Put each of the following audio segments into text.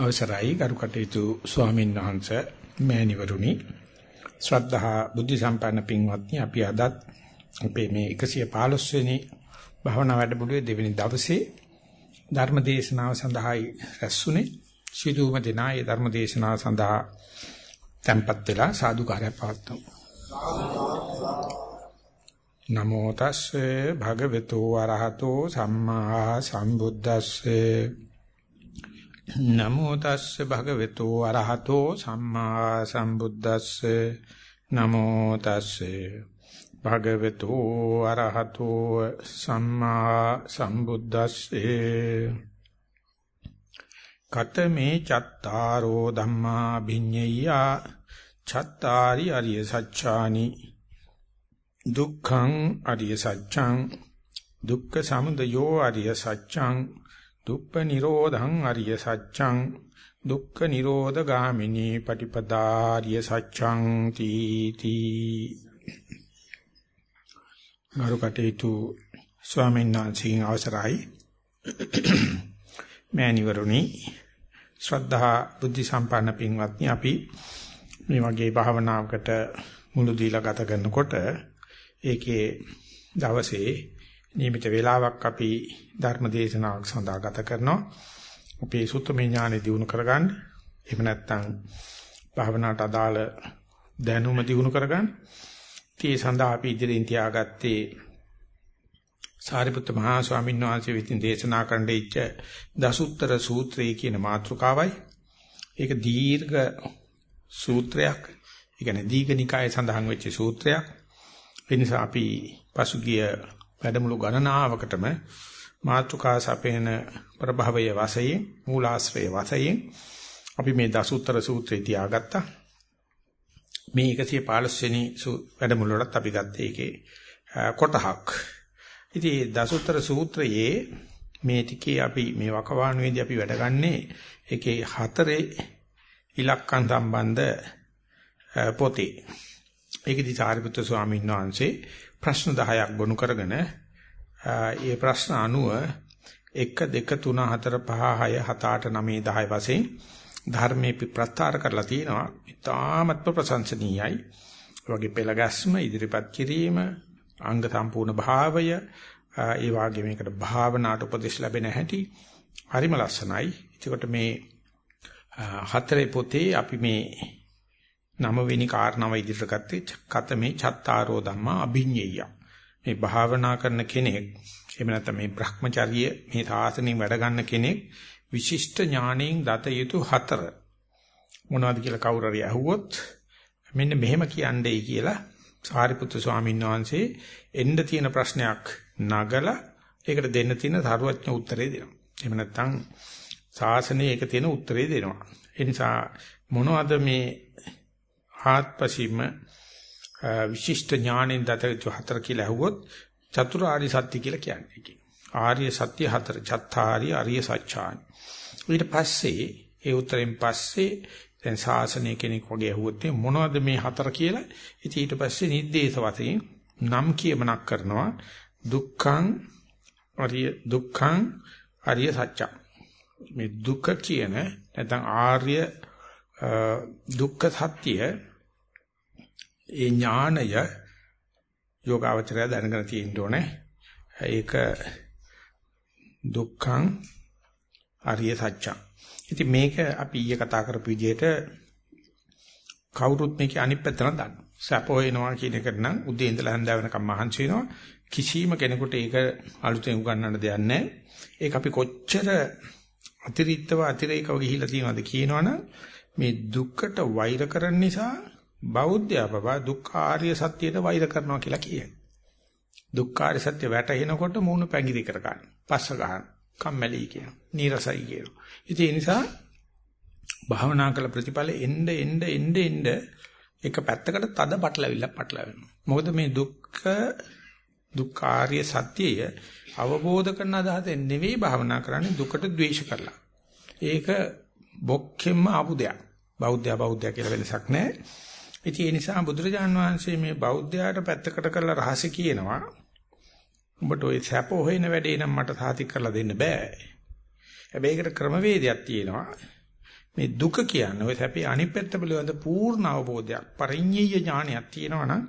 අවසරයි. ගරු කටයුතු ස්වාමීන් වහන්සේ මෑණිවරුනි. ශ්‍රද්ධා බුද්ධ සම්පන්න පින්වත්නි අපි අදත් අපේ මේ 115 වෙනි භාවනා වැඩමුළුවේ දෙවෙනි දවසේ ධර්ම දේශනාව සඳහායි රැස්ුනේ සිදුවම දෙනා ඒ ධර්ම දේශනාව සඳහා tempත් වෙලා සාදුකාරය පවත්වමු. නමෝ තස්සේ භගවතු වරහතෝ සම්මා සම්බුද්දස්සේ නමෝ තස්සේ භගවතු අරහතෝ සම්මා සම්බුද්දස්සේ. නමෝ තස්සේ භගවතු අරහතෝ සම්මා සම්බුද්දස්සේ. කතමේ චත්තාරෝ ධම්මා භිඤ්ඤය චත්තාරි අරිය සච්ඡානි. දුක්ඛං අරිය සත්‍යං දුක්ඛ සමුදයෝ අරිය සත්‍යං දුප්ප නිරෝධං අරිය සත්‍යං දුක්ඛ නිරෝධ ගාමිනී පටිපදාරිය සත්‍යං තීති ගරු කටේතු ස්වාමීන් වහන්සේගේ අවසරයි. මෑණිවරුනි ශ්‍රද්ධා බුද්ධ සම්පන්න පින්වත්නි අපි මේ වගේ භාවනාවකට මුළු දීලා ගත කරනකොට ඒකේ දවසේ නියමිත වේලාවක් අපි ධර්ම දේශනාවක් සඳහා ගත කරනවා. අපේ සුත්තමේ ඥානෙ දිනු කරගන්න. එහෙම නැත්නම් භාවනාවට අදාළ දැනුම දිනු කරගන්න. ඒ සඳහා අපි ඉදිරියෙන් තියාගත්තේ සාරිපුත්ත මහා ස්වාමීන් වහන්සේ විසින් දේශනා කරන්න ඉච්ච දසුත්තර සූත්‍රය කියන මාතෘකාවයි. ඒක දීර්ඝ සූත්‍රයක්. ඒ කියන්නේ දීඝනිකායේ සඳහන් වෙච්ච සූත්‍රයක්. ඒ නිසා අපි පසුගිය වැඩමුළු ගණනාවකටම මාතුකා සපේන ප්‍රභවය වශයෙන් මූලාශ්‍රය වශයෙන් අපි මේ දසුත්තර සූත්‍රය තියාගත්තා. මේ 115 වෙනි වැඩමුළුවටත් අපි ගත්තේ ඒකේ කොටහක්. ඉතින් දසුත්තර සූත්‍රයේ මේ ටිකේ අපි මේ වකවානුවේදී අපි වැඩගන්නේ ඒකේ හතරේ ඉලක්කම් සම්බන්ධ පොතේ. ඒකදී සාරිපුත්‍ර ස්වාමීන් වහන්සේ ප්‍රශ්න 10ක් ගොනු කරගෙන ඒ ප්‍රශ්න අනුව 1 2 3 4 5 6 7 8 9 10 වශයෙන් ධර්මයේ ප්‍රස්තාර කරලා තියෙනවා. ඉතාමත්ම ප්‍රශංසනීයයි. වගේ පෙළ ගැස්ම ඉදිරිපත් කිරීම අංග සම්පූර්ණ භාවය ඒ වගේ මේකට භාවනාට උපදෙස් ලැබෙන හැටි හරිම ලස්සනයි. ඒකට මේ හතරේ පොතේ අපි මේ නවවෙනි කාරණාව ඉදිරියට ගත්තේ කතමේ චත්තාරෝ ධම්මා අභිඤ්ඤය. මේ භාවනා කරන කෙනෙක් එහෙම නැත්නම් මේ Brahmacharya මේ සාසනෙන් වැඩ ගන්න කෙනෙක් විශිෂ්ට ඥාණයෙන් දත යුතු හතර මොනවද කියලා කවුරු හරි අහුවොත් මෙන්න මෙහෙම කියන්නේ කියලා සාරිපුත්තු ස්වාමීන් වහන්සේ එන්න තියෙන ප්‍රශ්නයක් නගලා ඒකට දෙන්න තියෙන සාරවත්න උත්තරේ දෙනවා. එහෙම නැත්නම් ශාසනයේ ඒක තියෙන උත්තරේ දෙනවා. ඒ නිසා මොනවද මේ ආත්පසීම විශිෂ්ට ඥාණයෙන් දතවිතු හතර කියලා ඇහුවොත් චතුරාර්ය සත්‍ය කියලා කියන්නේ ඒකේ. ආර්ය සත්‍ය හතර චත්තාරි ආර්ය සත්‍යානි. ඊට පස්සේ ඒ උත්තරෙන් පස්සේ දැන් ශාසනය කෙනෙක් වගේ ඇහුවොත් මොනවද මේ හතර කියලා? ඉතින් ඊට පස්සේ නිද්දේශ වශයෙන් නම් කියමනක් කරනවා දුක්ඛං ආර්ය දුක්ඛං ආර්ය සත්‍ය. මේ දුක කියන නැත්නම් ආර්ය දුක්ඛ සත්‍ය ඒ ඥානය යෝගාවචරය දැනගෙන තියෙන්න ඕනේ. ඒක දුක්ඛං අරිය සත්‍යං. ඉතින් මේක අපි ඊයේ කතා කරපු විදිහට කවුරුත් මේකේ අනිත් පැත්ත නම් දන්නවා. සැප වෙනවා කියන එක නම් උදේ ඉඳලා හැන්ද වෙනකම් මහන්සි වෙනවා. කිසිම කෙනෙකුට ඒක අලුතෙන් උගන්වන්න දෙයක් නැහැ. ඒක අපි කොච්චර අතිරික්තව අතිරේකව ගිහිලා තියෙනවද කියනවනම් මේ දුක්කට වෛර කරන නිසා බෞද්ධයා බබා දුක්ඛාරිය සත්‍යයට වෛර කරනවා කියලා කියයි. දුක්ඛාරිය සත්‍ය වැටහෙනකොට මූණ පැංගිරි කර ගන්න. පස්ස ගන්න. කම්මැලි කියන. නීරසයි කියන. ඉතින් ඒ නිසා භාවනා කළ ප්‍රතිඵල එන්න එන්න එන්න එන්න එක පැත්තකට තද පටලවිල්ල පටලවෙනවා. මොකද මේ දුක්ඛ දුක්ඛාරිය සත්‍යය අවබෝධ කරන අදහසෙන් නෙවෙයි භාවනා කරන්නේ දුකට ද්වේෂ කරලා. ඒක බොක්කෙම්ම ආපු දෙයක්. බෞද්ධයා බෞද්ධයා කියලා වෙනසක් නැහැ. ඉතින් ඒ නිසා බුදුරජාන් වහන්සේ මේ බෞද්ධයාට පැත්තකට කරලා රහස කියනවා. උඹට ওই සැප හොයන වැඩේ නම් මට සාතික් කරලා දෙන්න බෑ. හැබැයි ඒකට ක්‍රමවේදයක් තියෙනවා. මේ දුක කියන්නේ ඔය සැපේ අනිත් පැත්ත පිළිබඳ පූර්ණ අවබෝධයක් පරිඤ්ඤය ඥානයක් තියෙනවා නම්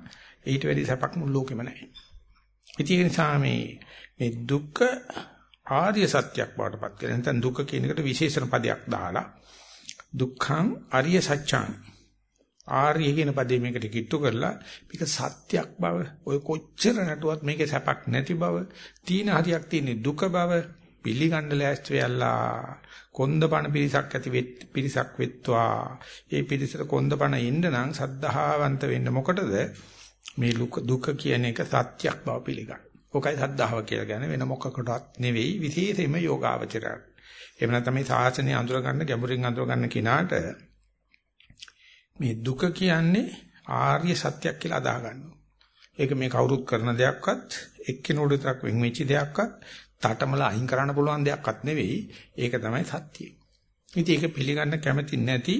ඊට වැඩි සැපක් මුළු ලෝකෙම නැහැ. ඉතින් ඒ නිසා මේ මේ දුක ආර්ය සත්‍යයක් බවටපත් කරගෙන නැත්නම් දුක කියන එකට විශේෂණ පදයක් දාලා දුක්ඛං ආර්ය සත්‍යං ආර්ය කියන පදේ මේකට කිට්ටු කරලා මේක සත්‍යක් බව ඔය කොච්චර නටුවත් මේකේ සැපක් නැති බව තීන හරියක් තියෙන දුක බව පිළිගන්න ලෑස්ති වෙයලා කොන්දපණ පිරිසක් ඇති පිරිසක් වෙත්වා ඒ පිරිසට කොන්දපණ එන්න නම් සද්ධාවන්ත වෙන්න මොකටද මේ දුක කියන එක සත්‍යක් බව පිළිගන්න. ඔකයි සද්ධාව කියලා කියන්නේ වෙන මොකකටවත් නෙවෙයි විශේෂයෙන්ම යෝගාවචරය. එහෙම නැත්නම් මේ සාසනය අඳුර ගන්න ගැඹුරින් අඳුර ගන්න කිනාට මේ දුක කියන්නේ ආර්ය සත්‍යයක් කියලා අදා ගන්නවා. ඒක මේ කවුරුත් කරන දෙයක්වත් එක්කිනුට විතරක් වෙන් වෙච්ච දෙයක්වත් තටමල අයින් කරන්න පුළුවන් දෙයක්වත් නෙවෙයි. ඒක තමයි සත්‍යය. ඉතින් ඒක පිළිගන්න කැමති නැති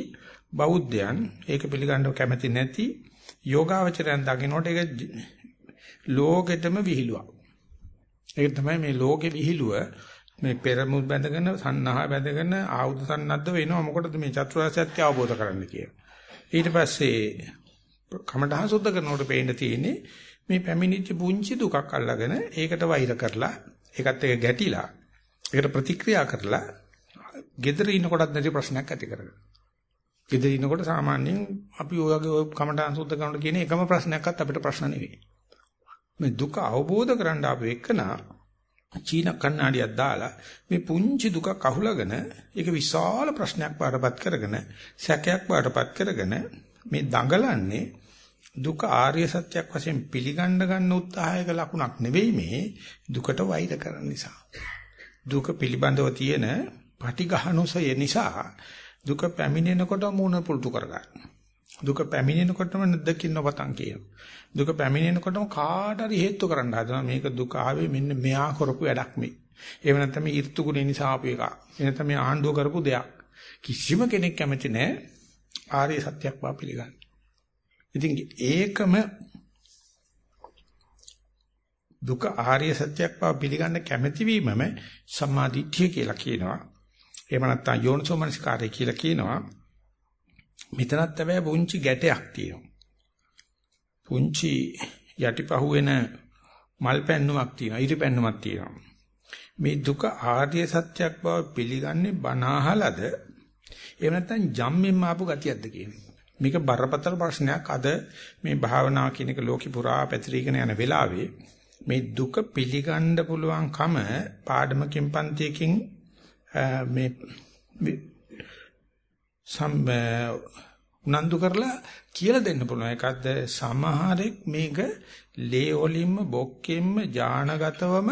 බෞද්ධයන් ඒක පිළිගන්න කැමති නැති යෝගාවචරයන් දකින්නට ඒක ලෝකෙටම විහිළුවක්. ඒක තමයි මේ ලෝකෙ විහිළුව මේ පෙරමුත් බැඳගෙන සන්නහා බැඳගෙන ආයුධ සන්නද්ධ වෙනවා මොකටද මේ චතුරාර්ය සත්‍ය අවබෝධ කරගන්න කියලා. ඊට පස්සේ කමඨහ සුද්ධ කරනකොට පේන්න තියෙන්නේ මේ පැමිණිච්ච පුංචි දුකක් අල්ලගෙන ඒකට වෛර කරලා ඒකත් එක ගැටිලා ඒකට ප්‍රතික්‍රියා කරලා gedara ඉන්නකොටත් නැති ප්‍රශ්නයක් ඇති කරගන්න. gedara ඉන්නකොට සාමාන්‍යයෙන් අපි ඔයගේ ඔය කමඨහ සුද්ධ කරනකොට කියන එකම ප්‍රශ්නයක්වත් අපිට ප්‍රශ්න නෙවෙයි. මේ දුක අවබෝධ කරගන්න ආපු එකනා චීන කන්නඩියක් දාලා මේ පුංචි දුකක් අහුලගෙන ඒක විශාල ප්‍රශ්නයක් වඩපත් කරගෙන සැකයක් වඩපත් කරගෙන මේ දඟලන්නේ දුක ආර්ය සත්‍යයක් වශයෙන් පිළිගන්න ගන්න උත්සාහයක ලකුණක් නෙවෙයි මේ දුකට වෛර කරන නිසා. දුක පිළිබඳව තියෙන පටිඝහනුසය නිසා දුක පැමිණෙනකොට මූණ පුල්තු කරගන්න. දුක පැමිණෙනකොටම නැද්දකින් නොපතන් කියනවා දුක පැමිණෙනකොටම කාට හරි හේතු කරන්න හදනවා මේක දුක ආවේ මෙන්න මෙයා කරපු වැඩක් මේ. එහෙම නැත්නම් මේ ඍතු ගුණේ නිසා ආපු එකක්. එහෙනම් මේ ආණ්ඩුව කරපු දෙයක්. කිසිම කෙනෙක් කැමති නැහැ ආර්ය සත්‍යයක් වා පිළිගන්න. ඉතින් ඒකම දුක ආර්ය සත්‍යයක් වා පිළිගන්න කැමැති වීමම සම්මාදිට්ඨිය කියලා කියනවා. එහෙම නැත්නම් යෝනිසෝමනසිකාරය කියලා කියනවා. මෙතනත් හැබැයි පුංචි ගැටයක් තියෙනවා. පුංචි යටිපහුවෙන මල් පැන්නුමක් තියෙනවා ඉරි පැන්නුමක් තියෙනවා. මේ දුක ආර්ය සත්‍යයක් බව පිළිගන්නේ බනහලද එහෙම නැත්නම් ජම්මෙන් ආපු ගතියක්ද කියන්නේ මේක බරපතල ප්‍රශ්නයක්. අද මේ භාවනා කියන එක ලෝකෙ පුරා පැතිරීගෙන යන වෙලාවේ මේ දුක පිළිගන්න පුළුවන්කම පාඩමකින් පන්තියකින් මේ සම් උනන්දු කරලා කියලා දෙන්න පුළුවන් එකක්ද සමහරෙක් මේක ලේ වලින්ම බොක්කෙන්ම ඥානගතවම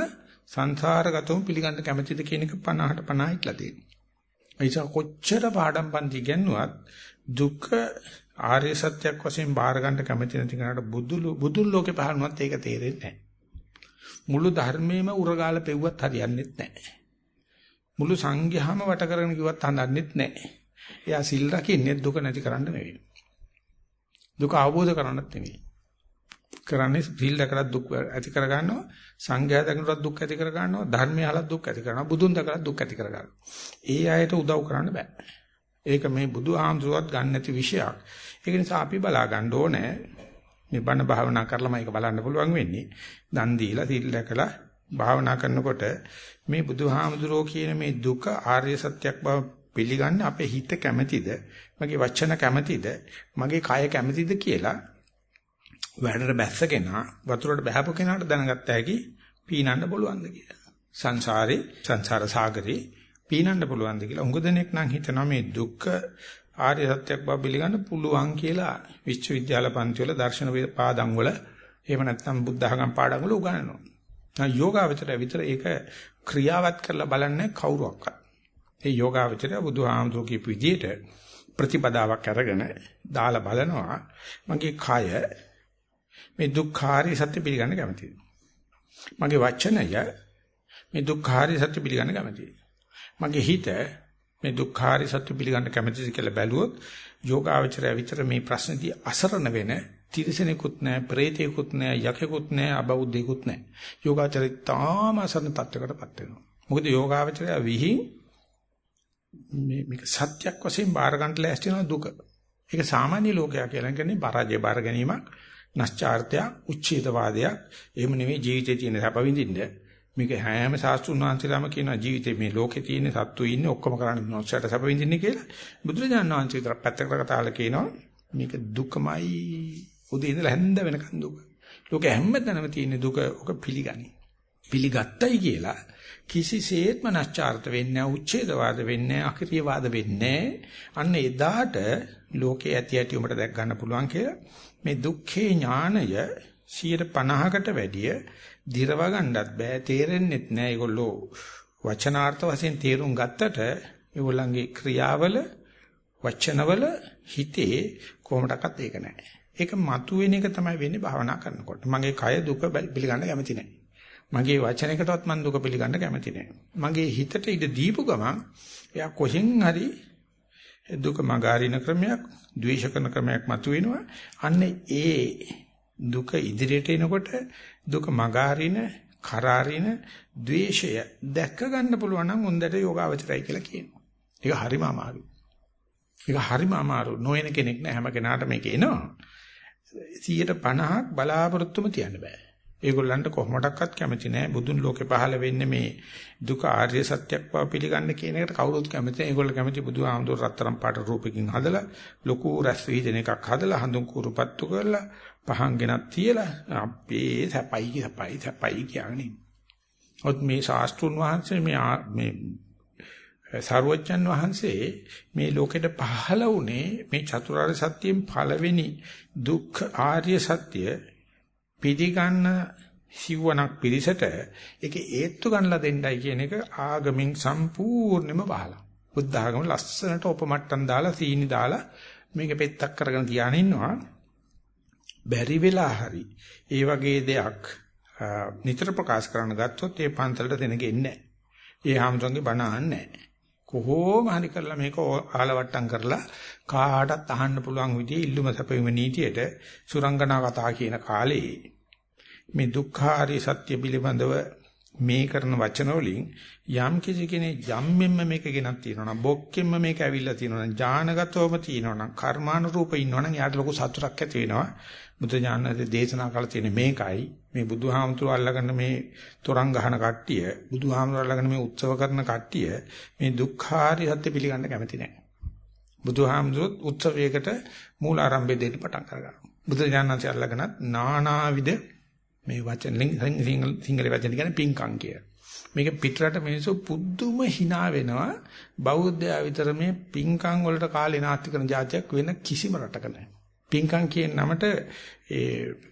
සංසාරගතවම පිළිගන්න කැමැතිද කියන එක 50ට 50 ඉట్లా තියෙනවා. ඒචා කොච්චර පාඩම් පන්ති ගන්නුවත් දුක ආර්ය සත්‍යයක් වශයෙන් බාර ගන්න කැමැති නැති කෙනාට බුදු බුදුන් ලෝකේ පහළුණත් ඒක තේරෙන්නේ නැහැ. මුළු ධර්මයේම උරගාල පෙව්වත් හරියන්නේ නැහැ. මුළු සංඝයාම වට කරගෙන කිව්වත් හඳන්නේ නැහැ. එයා සිල් රකින්නේ දුක නැති කරන්න නෙවෙයි. දුක අවබෝධ කරගන්නත් නෙවෙයි. කරන්නේ සිල් දැකලා දුක් ඇති කර ගන්නවා සංඝයා දැකනකොට දුක් ඇති කර ගන්නවා ධර්මය අහලා දුක් ඇති කරනවා බුදුන් දැකලා දුක් ඇති කර ගන්නවා. ඒ අයට උදව් කරන්න බෑ. ඒක මේ බුදු ආමසුවත් ගන්න නැති විෂයක්. ඒක නිසා අපි බලා ගන්න ඕනේ මේ බණ භාවනා කරලාම ඒක බලන්න පුළුවන් වෙන්නේ. දන් දීලා සිල් දැකලා භාවනා කරනකොට මේ බුදුහාමුදුරෝ කියන මේ දුක ආර්ය සත්‍යයක් බව පිළිගන්න අපේ හිත කැමැතිද? මගේ වචන කැමැතිද? මගේ කය කැමැතිද කියලා වැඩට බැස්ස කෙනා වතුරට බහැපු කෙනාට දැනගත්ත හැකි පීනන්න පුළුවන්ද කියලා. සංසාරේ සංසාර සාගරේ පීනන්න පුළුවන්ද කියලා. උඟ දෙනෙක් නම් හිතනවා මේ දුක්ඛ ආර්ය සත්‍යයක් බව පිළිගන්න පුළුවන් කියලා. විශ්වවිද්‍යාල පන්ති වල දර්ශන පාඩම් වල එහෙම නැත්නම් බුද්ධ ධර්ම පාඩම් වල උගන්වනවා. යෝගාවචරය විතර ඒක ක්‍රියාවත් කරලා බලන්නේ කවුරුවක්වත්. ඒ යෝගාවචරය බුදුහාමුදුරු කියපු විදිහට ප්‍රතිපදාවක් අරගෙන දාලා බලනවා මගේ කය මේ දුක්ඛාරී සත්‍ය පිළිගන්න කැමතියි. මගේ වචනය මේ දුක්ඛාරී සත්‍ය පිළිගන්න කැමතියි. මගේ හිත මේ දුක්ඛාරී සත්‍ය පිළිගන්න කැමතිද කියලා බැලුවොත් යෝගාවචරය විතර මේ ප්‍රශ්නේදී අසරණ වෙන තිරසනෙකුත් නැහැ, ප්‍රේතයෙකුත් නැහැ, යකෙකුත් නැහැ, අබෞද්ධයෙකුත් නැහැ. යෝගාචරය තාම අසරණ තත්වයකටපත් වෙනවා. මොකද යෝගාවචරය විහිං මේ මේක සත්‍යක් වශයෙන් බාර ගන්න ලෑස්ති වෙන දුක. ඒක සාමාන්‍ය ලෝකයා කියලා කියන්නේ පරාජය බාර ගැනීමක්, නැස්චාර්ත්‍යයක්, උච්ඡේදවාදයක්. එහෙම නෙවෙයි ජීවිතේ තියෙන සැප විඳින්න. මේක හැම ශාස්ත්‍රුන් වහන්සේලාම කියන ජීවිතේ මේ ලෝකේ තියෙන සත්තු ඉන්නේ ඔක්කොම කරන්නේ නොස්සට සැප විඳින්නේ කියලා. බුදුරජාණන් වහන්සේ විතර පැත්තකට කතාලා කියනවා මේක දුකමයි. උදේ ඉඳලා හැන්ද වෙනකන් දුක. ලෝකෙ හැමතැනම තියෙන දුක ඔක පිළිගනි. පිළිගත්තයි කියලා කිසිසේත්ම නැස්චාර්ත වෙන්නේ නැහැ උච්ඡේදවාද වෙන්නේ නැහැ අකිරියවාද වෙන්නේ අන්න එදාට ලෝකේ ඇති ඇති උඹට දැක් ගන්න පුළුවන් කියලා මේ දුක්ඛේ ඥානය 50කට වැඩිය දිරව ගන්නත් බෑ තේරෙන්නෙත් නෑ. ඒගොල්ලෝ වචනාර්ථ වශයෙන් තේරුම් ගත්තට ඒගොල්ලන්ගේ ක්‍රියාවල වචනවල හිතේ කොහොමඩක්වත් ඒක නෑ. ඒක මතුවෙන එක තමයි වෙන්නේ භාවනා කරනකොට. මගේ කය දුක පිළිගන්න කැමති නෑ. මගේ වචනයකටවත් මම දුක පිළිගන්න කැමති නෑ. මගේ හිතට ඉඩ දීපු ගමන් එයා කොහෙන් හරි දුක මගාරින ක්‍රමයක්, ද්වේෂ කරන ක්‍රමයක් මතුවෙනවා. අන්න ඒ දුක ඉදිරියට එනකොට දුක මගාරින, කරාරින ද්වේෂය දැක ගන්න පුළුවන් නම් හොඳට යෝගාවචරයි කියලා කියනවා. ඒක හරිම අමාරුයි. ඒක හරිම අමාරු. නොවන කෙනෙක් නෑ හැම කෙනාටම මේක එනවා. 150ක් බලාපොරොත්තුම තියන්න බෑ. ඒගොල්ලන්ට කොහොමඩක්වත් කැමති නෑ බුදුන් ලෝකේ පහළ වෙන්නේ මේ දුක ආර්ය සත්‍යක් බව පිළිගන්න කියන එකට කවුරුත් කැමති නෑ. ඒගොල්ලෝ කැමති බුදුහාමුදුර රත්තරන් පාට රූපකින් හදලා ලොකු රැස් විහිදෙන එකක් හදලා හඳුන් කුරුපත්තු කරලා පහන් ගෙනත් තියලා අපේ සැපයි සැපයි සැපයි කියන්නේ. ඔත් මේ ශාස්ත්‍රුන් වහන්සේ මේ මේ සර්වජන් වහන්සේ මේ ලෝකෙට පහළ වුණේ මේ චතුරාර්ය සත්‍යයෙන් පළවෙනි දුක්ඛ ආර්ය සත්‍ය පිළිගන්න සිවණක් පිළිසට ඒකේ ඒත්තු ගන්නලා දෙන්නයි කියන එක ආගමින් සම්පූර්ණයෙන්ම බහලා. බුද්ධ ආගම ලස්සනට උපමට්ටම් දාලා සීනි දාලා මේක පෙත්තක් කරගෙන තියාගෙන ඉන්නවා. බැරි වෙලා හරි ඒ වගේ දෙයක් නිතර ප්‍රකාශ කරන්න ගත්තොත් ඒ පන්තලට දෙනගෙ ඉන්නේ නැහැ. ඒ හැමෝටගේ බණ අහන්නේ නැහැ. කොහොම හරි කරලා මේක ආලවට්ටම් කරලා කාටත් අහන්න පුළුවන් විදිහේ ඉල්ලුම සැපෙම නීතියට සුරංගනා කතා කියන කාලේ මේ දුක්ඛාරි සත්‍ය පිළිබඳව මේ කරන වචන වලින් යම් කිසි කෙනෙක් යම්ෙන්ම මේක ගෙනත් තියෙනවා නම් බොක්කෙන්ම මේක ඇවිල්ලා තියෙනවා නම් ඥානගතවම තියෙනවා නම් කර්මානුරූප ඉන්නවා නම් යාට ලොකු සතුටක් ඇති වෙනවා. බුදු ඥානයේ දේශනා කළ තියෙන මේකයි. මේ බුදුහාමුදුරුවෝ අල්ලගන්න මේ තොරන් ගහන කට්ටිය බුදුහාමුදුරුවෝ අල්ලගන්න මේ උත්සව කරන කට්ටිය මේ දුක්ඛාරි සත්‍ය පිළිගන්න කැමති නැහැ. බුදුහාමුදුරුවෝ උත්සවයකට මූල ආරම්භය දෙන්න පටන් ගන්නවා. බුදු ඥානanse අල්ලගනත් නානාවිද මේ වචන සිංහල වචන කියන්නේ පිංකම් කිය. මේක පිටරට මිනිස්සු පුදුම hina වෙනවා. බෞද්ධයා විතර මේ පිංකම් වලට කාලේ නාස්ති කරන જાතියක් වෙන කිසිම රටක නැහැ. පිංකම් කියන නමට ඒ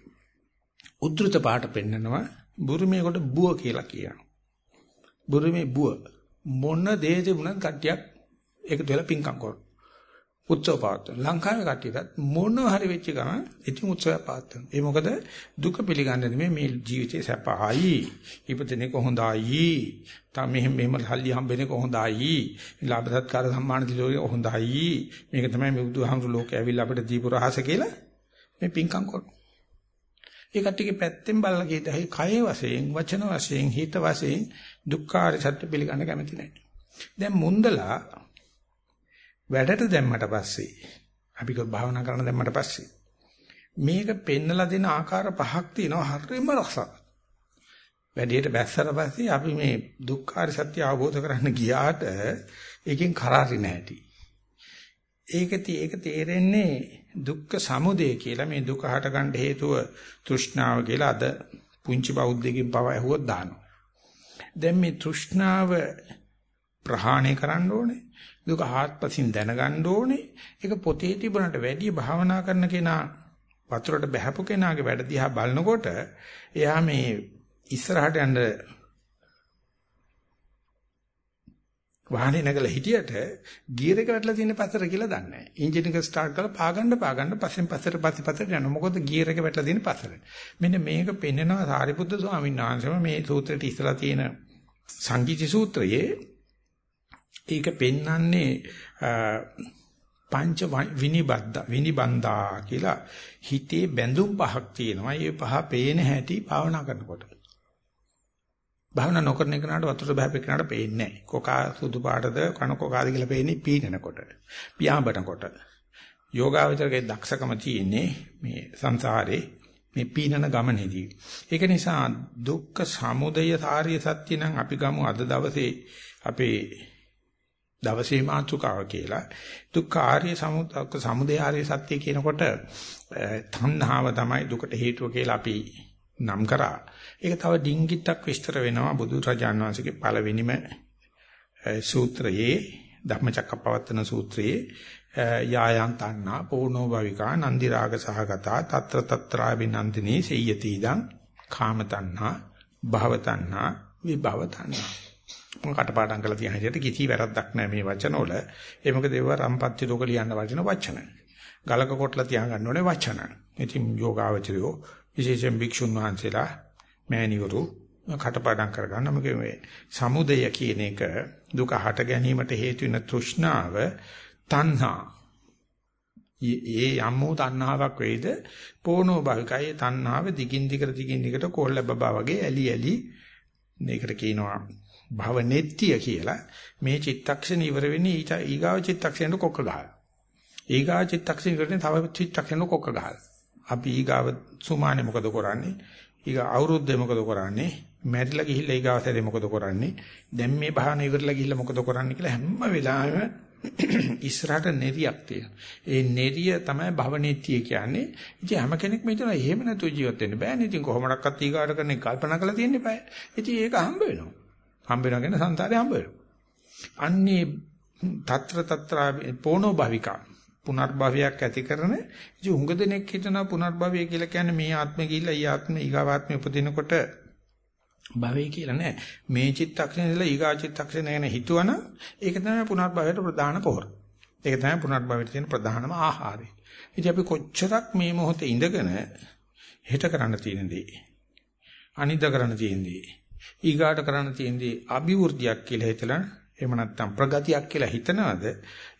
උද්දෘත පාට පෙන්නනවා බුරුමේ කොට බුව කියලා කියනවා. බුරුමේ බුව මොන දේ තිබුණත් කට්ටියක් එකතු වෙලා පිංකම් කරනවා. උත්සව පවත්වන ලංකාවේ කට්ටියටත් මොන හරි වෙච්ච ගමන් ඉතින් උත්සවයක් පවත්වන. ඒ මොකද දුක පිළිගන්න නෙමෙයි මේ ජීවිතේ සැපයි. ඉපදෙන්නේ කොහොඳයි. තම මෙහෙම මෙහෙම හල්ලි හම්බෙන්නේ කොහොඳයි. ලාභ සත්කාර සම්මාන දිලෝගේ කොහොඳයි. මේක තමයි මේ බුදුහාමුදුරු ලෝකේ ඇවිල්ලා අපිට දීපු රහස කියලා මේ පිංකම් කරනවා. ඒ කට්ටියගේ පැත්තෙන් බලලා කියතයි කය වශයෙන් වචන වශයෙන් හිත වශයෙන් දුක්ඛාර සත්‍ය පිළිගන්න කැමති නැහැ. දැන් මුන්දලා වැඩට දැම්මට පස්සේ අපි කො භාවනා කරන දැම්මට පස්සේ මේක පෙන්නලා දෙන ආකාර පහක් තියෙනවා හරිම රසවත්. වැඩේට බැස්සට පස්සේ අපි මේ දුක්ඛාර සත්‍ය අවබෝධ කරන්න ගියාට ඒකෙන් කරාරි නැහැටි. ඒකති ඒක තේරෙන්නේ දුක්ඛ සමුදය කියලා මේ දුක හට ගන්න හේතුව තෘෂ්ණාව කියලා අද පුංචි බෞද්ධකින් පව ඇහුවොත් දානවා. දැන් මේ තෘෂ්ණාව ප්‍රහාණය කරන්න ඕනේ. දුක ආත්පසින් දැනගන්න ඕනේ. ඒක පොතේ තිබුණට වැඩි භාවනා කරන කෙනා වතුරට බහැපු කෙනාගේ වැඩ දිහා බලනකොට එයා මේ ඉස්සරහට යන්න වාහනේ නැගලා හිටියට ගියර් එක වැටලා තියෙන පස්සට කියලා දන්නේ නැහැ. එන්ජින් එක ස්ටාර්ට් කරලා පාගන්න පාගන්න පස්සෙන් පස්සට පස්සේ පස්සට යනවා. මොකද ගියර් එක වැටලා තියෙන පස්සට. මෙන්න මේක පෙන්නනවා සාරිපුත්‍ර ස්වාමීන් වහන්සේම මේ සූත්‍රයට ඉස්සලා තියෙන සංගීති සූත්‍රයේ ඒක පෙන්වන්නේ පංච විනිබද්ද විනිබන්දා කියලා හිතේ බැඳුම් පහක් තියෙනවා. ඒ පහ පේන හැටි භාවනා කරනකොට. භාවනා නොකරන කෙනාට වතුර බහපේ කෙනාට පේන්නේ නැහැ. කොකා සුදු පාටද කන කොකාද කියලා පේන්නේ පීනනකොට. පියාඹනකොට. යෝගාවචරයේ දක්ෂකම තියෙන්නේ මේ සංසාරේ මේ පීනන ගමනේදී. ඒක නිසා දුක්ඛ සමුදය සාර්ය සත්‍ය නම් අපි ගමු අද දවසේ අපේ දවසේ මාතෘකාව කියලා දුක්ඛ ආර්ය සමුදය ආර්ය සත්‍ය කියනකොට තණ්හාව තමයි දුකට හේතුව කියලා අපි නම් කරා. ඒක තව ඩිංගිත්තක් විස්තර වෙනවා බුදු රජාණන් වහන්සේගේ පළවෙනිම සූත්‍රයේ ධම්මචක්කප්පවත්තන සූත්‍රයේ යායන් තණ්හා පෝනෝ භවිකා නන්දි රාග සහගතා తත්‍ර తත්‍රා විනන්දිනී සෙය්‍යති ඉදං කාම තණ්හා භව තණ්හා විභව තණ්හා. මම කටපාඩම් කරලා තියෙන හැටියට කිසි වැරද්දක් නැහැ මේ වචනවල ඒ මොකද ඒවා රම්පත්ති ලෝක ලියන්න වටින වචන. ගලක කොටලා තියාගන්න ඕනේ වචන. ඉතින් යෝගාවචරයෝ විශේෂයෙන් භික්ෂුන් වහන්සේලා මෑණිවරු කටපාඩම් කරගන්න. මොකද මේ සමුදය කියන එක දුක හට ගැනීමට හේතු වෙන තෘෂ්ණාව තණ්හා. ඒ යම්මෝ තණ්හාවක් වේද? පෝනෝ භවිකයි තණ්හාව දිගින් දිගට දිගින් දිගට කොල්ල බබා වගේ ඇලි ඇලි මේකට කියනවා භව නෙත්‍ය කියලා. මේ චිත්තක්ෂණ ඉවර වෙන්නේ ඊගාව චිත්තක්ෂණයට කොක්ක ගහලා. ඊගාව චිත්තක්ෂණ ඉවරනේ තව චිත්තක්ෂණයට කොක්ක ගහලා. අපි ඊගාව සුමානේ මොකද කරන්නේ? ඊගා අවුරුද්දේ මොකද කරන්නේ මැරිලා ගිහිල්ලා ඊගාව සැරේ මොකද කරන්නේ දැන් මේ භාවන ඉවරලා ගිහිල්ලා මොකද කරන්නේ කියලා හැම වෙලාවෙම ඉස්සරහට නෙරියක් තියෙනවා. ඒ නෙරිය තමයි භවනීත්‍ය කියන්නේ. ඉතින් හැම කෙනෙක්ම හිතනවා එහෙම නැතුව ජීවත් වෙන්න බෑනේ. ඉතින් කොහොමඩක්වත් ඊගාට කරන්න කල්පනා කරලා තියෙන්න බෑ. ඉතින් ඒක හම්බ වෙනවා. හම්බ වෙනවා කියන්නේ සංසාරේ හම්බ වෙනවා. අන්නේ తත්‍ර తත්‍ර පෝනෝ භවිකා පුනර්භවයක් ඇති කරන ඉතින් උඟ දෙනෙක් හිතනවා පුනර්භවය කියලා කියන්නේ මේ ආත්මෙ ගිහිල්ලා ඊ ආත්මෙ ඊගාවාත්මෙ උපදිනකොට භවය කියලා නෑ. මේ චිත්තක්ෂණය ඉඳලා ඊගා චිත්තක්ෂණය ගැන හිතුවනම් ඒක තමයි පුනර්භවයට ප්‍රධාන පොහොර. ඒක තමයි පුනර්භවයට තියෙන ප්‍රධානම ආහාරය. ඉතින් අපි කොච්චරක් මේ මොහොතේ ඉඳගෙන හෙට කරන්න තියෙන දේ අනිද්ද කරන්න තියෙන දේ ඊගාට කරන්න තියෙන දේ අභිවෘද්ධියක් කියලා හිතලා එහෙම නැත්නම් ප්‍රගතියක් කියලා හිතනවාද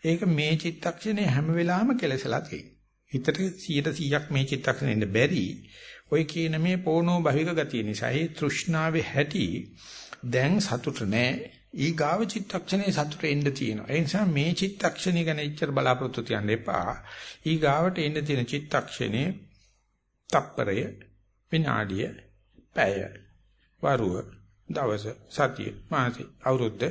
ඒක මේ චිත්තක්ෂණේ හැම වෙලාවෙම කෙලසලා තියෙනවා. හිතට 100%ක් මේ චිත්තක්ෂණේ ඉන්න බැරි ඔය කියන මේ පෝනෝ භවික ගතිය නිසා ඒ තෘෂ්ණාවේ හැටි දැන් සතුට නැහැ. ඊ ගාව චිත්තක්ෂණේ සතුට එන්න තියෙනවා. ඒ නිසා මේ චිත්තක්ෂණය ගැන ඉච්චර බලාපොරොත්තු තියන්න එපා. ඊ ගාවට එන්න තියෙන චිත්තක්ෂණේ තප්පරය විනාඩිය පැය වරුව දවස සතිය මාසෙ අවුරුද්ද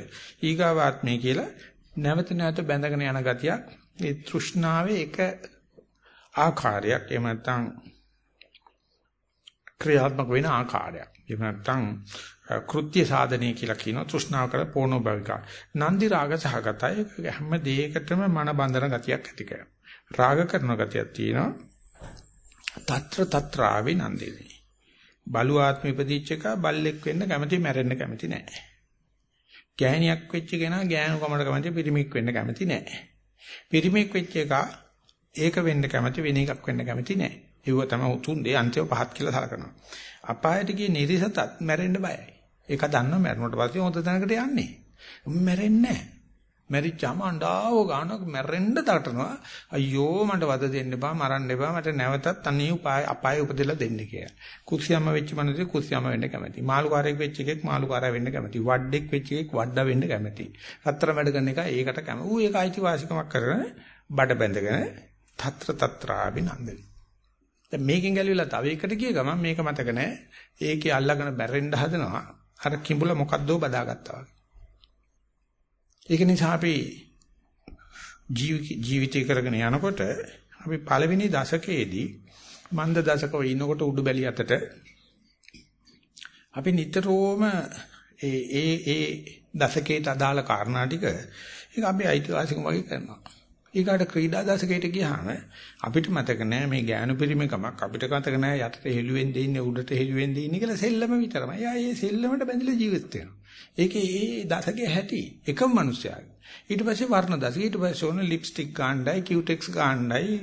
ඊගාවාත්මය කියලා නැවත නැවත බැඳගෙන යන ගතියක් ඒ තෘෂ්ණාවේ එක ආකාරයක් එහෙම නැත්නම් ක්‍රියාත්මක වෙන ආකාරයක්. එහෙම නැත්නම් කෘත්‍ය සාධනය කියලා කියනවා තෘෂ්ණාව කර පෝනෝ භවිකා. නන්දි රාග සහගතයි හැම දෙයකටම මන බඳන ගතියක් ඇති කරනවා. රාග කරන ගතියක් තියෙනවා. తත්‍ර తත්‍රාවේ නන්දිනේ. බලු ආත්ම ඉපදිච්ච එක බල්ලෙක් වෙන්න කැමති මැරෙන්න කැමති නැහැ. ගෑණියක් වෙච්ච කෙනා ගෑනු කමකට කැමති පිරිමික් වෙන්න කැමති නැහැ. පිරිමික් වෙච්ච එක ඒක වෙන්න කැමති වෙන එකක් වෙන්න කැමති නැහැ. ඒව තමයි උතුම් දේ අන්තිම පහත් කියලා සලකනවා. අපායට ගියේ නිරිසතත් මැරෙන්න බයයි. ඒක දන්නවා මැරුණට පස්සේ හොඳ තැනකට යන්නේ. මැරෙන්නේ නැහැ. මැරිච්චාම අඬාව ගානක් මැරෙන්න දටනවා. අයියෝ මට වද දෙන්න එපා මරන්න එපා මට නැවතත් අනේ උපාය අපාය උපදෙලා දෙන්න කියලා. කුස්සියම්ම වෙච්ච මනුස්සය කුස්සියම්ම වෙන්න කැමති. මාළුකාරයෙක් වෙච්ච එකෙක් මාළුකාරයා වෙන්න කැමති. වඩෙක් වෙච්ච එකෙක් වඩා වෙන්න කැමති. හතර මැඩ කරන එක ඒකට කැමති. ඌ ඒක අයිතිවාසිකමක් කරන බඩ බැඳගෙන తත්‍ර తත්‍රාබිනන්දනි. දැන් මේකෙන් ගැලවිලා තව එකට ගිය ගමන් මේක මතක නැහැ. ඒකේ අල්ලගෙන බැරෙන්න හදනවා. අර කිඹුල මොකද්දෝ බදාගත්තා වගේ. ඒක නිසා අපි ජීවිතය කරගෙන යනකොට අපි පළවෙනි දශකයේදී මන්ද දශකව ඉන්නකොට උඩු බැලි අතට අපි නිතරම ඒ ඒ ඒ දශකයට අදාළ කාරණා ටික ඒක අපි අයිතිවාසිකම් වගේ කරනවා. ඊකට ක්‍රීඩා දශකයට ගියාම අපිට මතක නෑ මේ ඥාන පරිමේකමක් අපිට මතක නෑ යටට හෙළුවෙන් දෙන්නේ උඩට හෙළුවෙන් දෙන්නේ කියලා සෙල්ලම විතරමයි. යා ඒ සෙල්ලමට බැඳිලා ජීවත් වෙනවා. ඒකේ ඒ දශකයේ හැටි එකම මිනිස්යාගේ. ඊට පස්සේ වර්ණ දශක ඊට පස්සේ ඕන ලිප්ස්ටික් ගාන්නයි කියුටෙක්ස් ගාන්නයි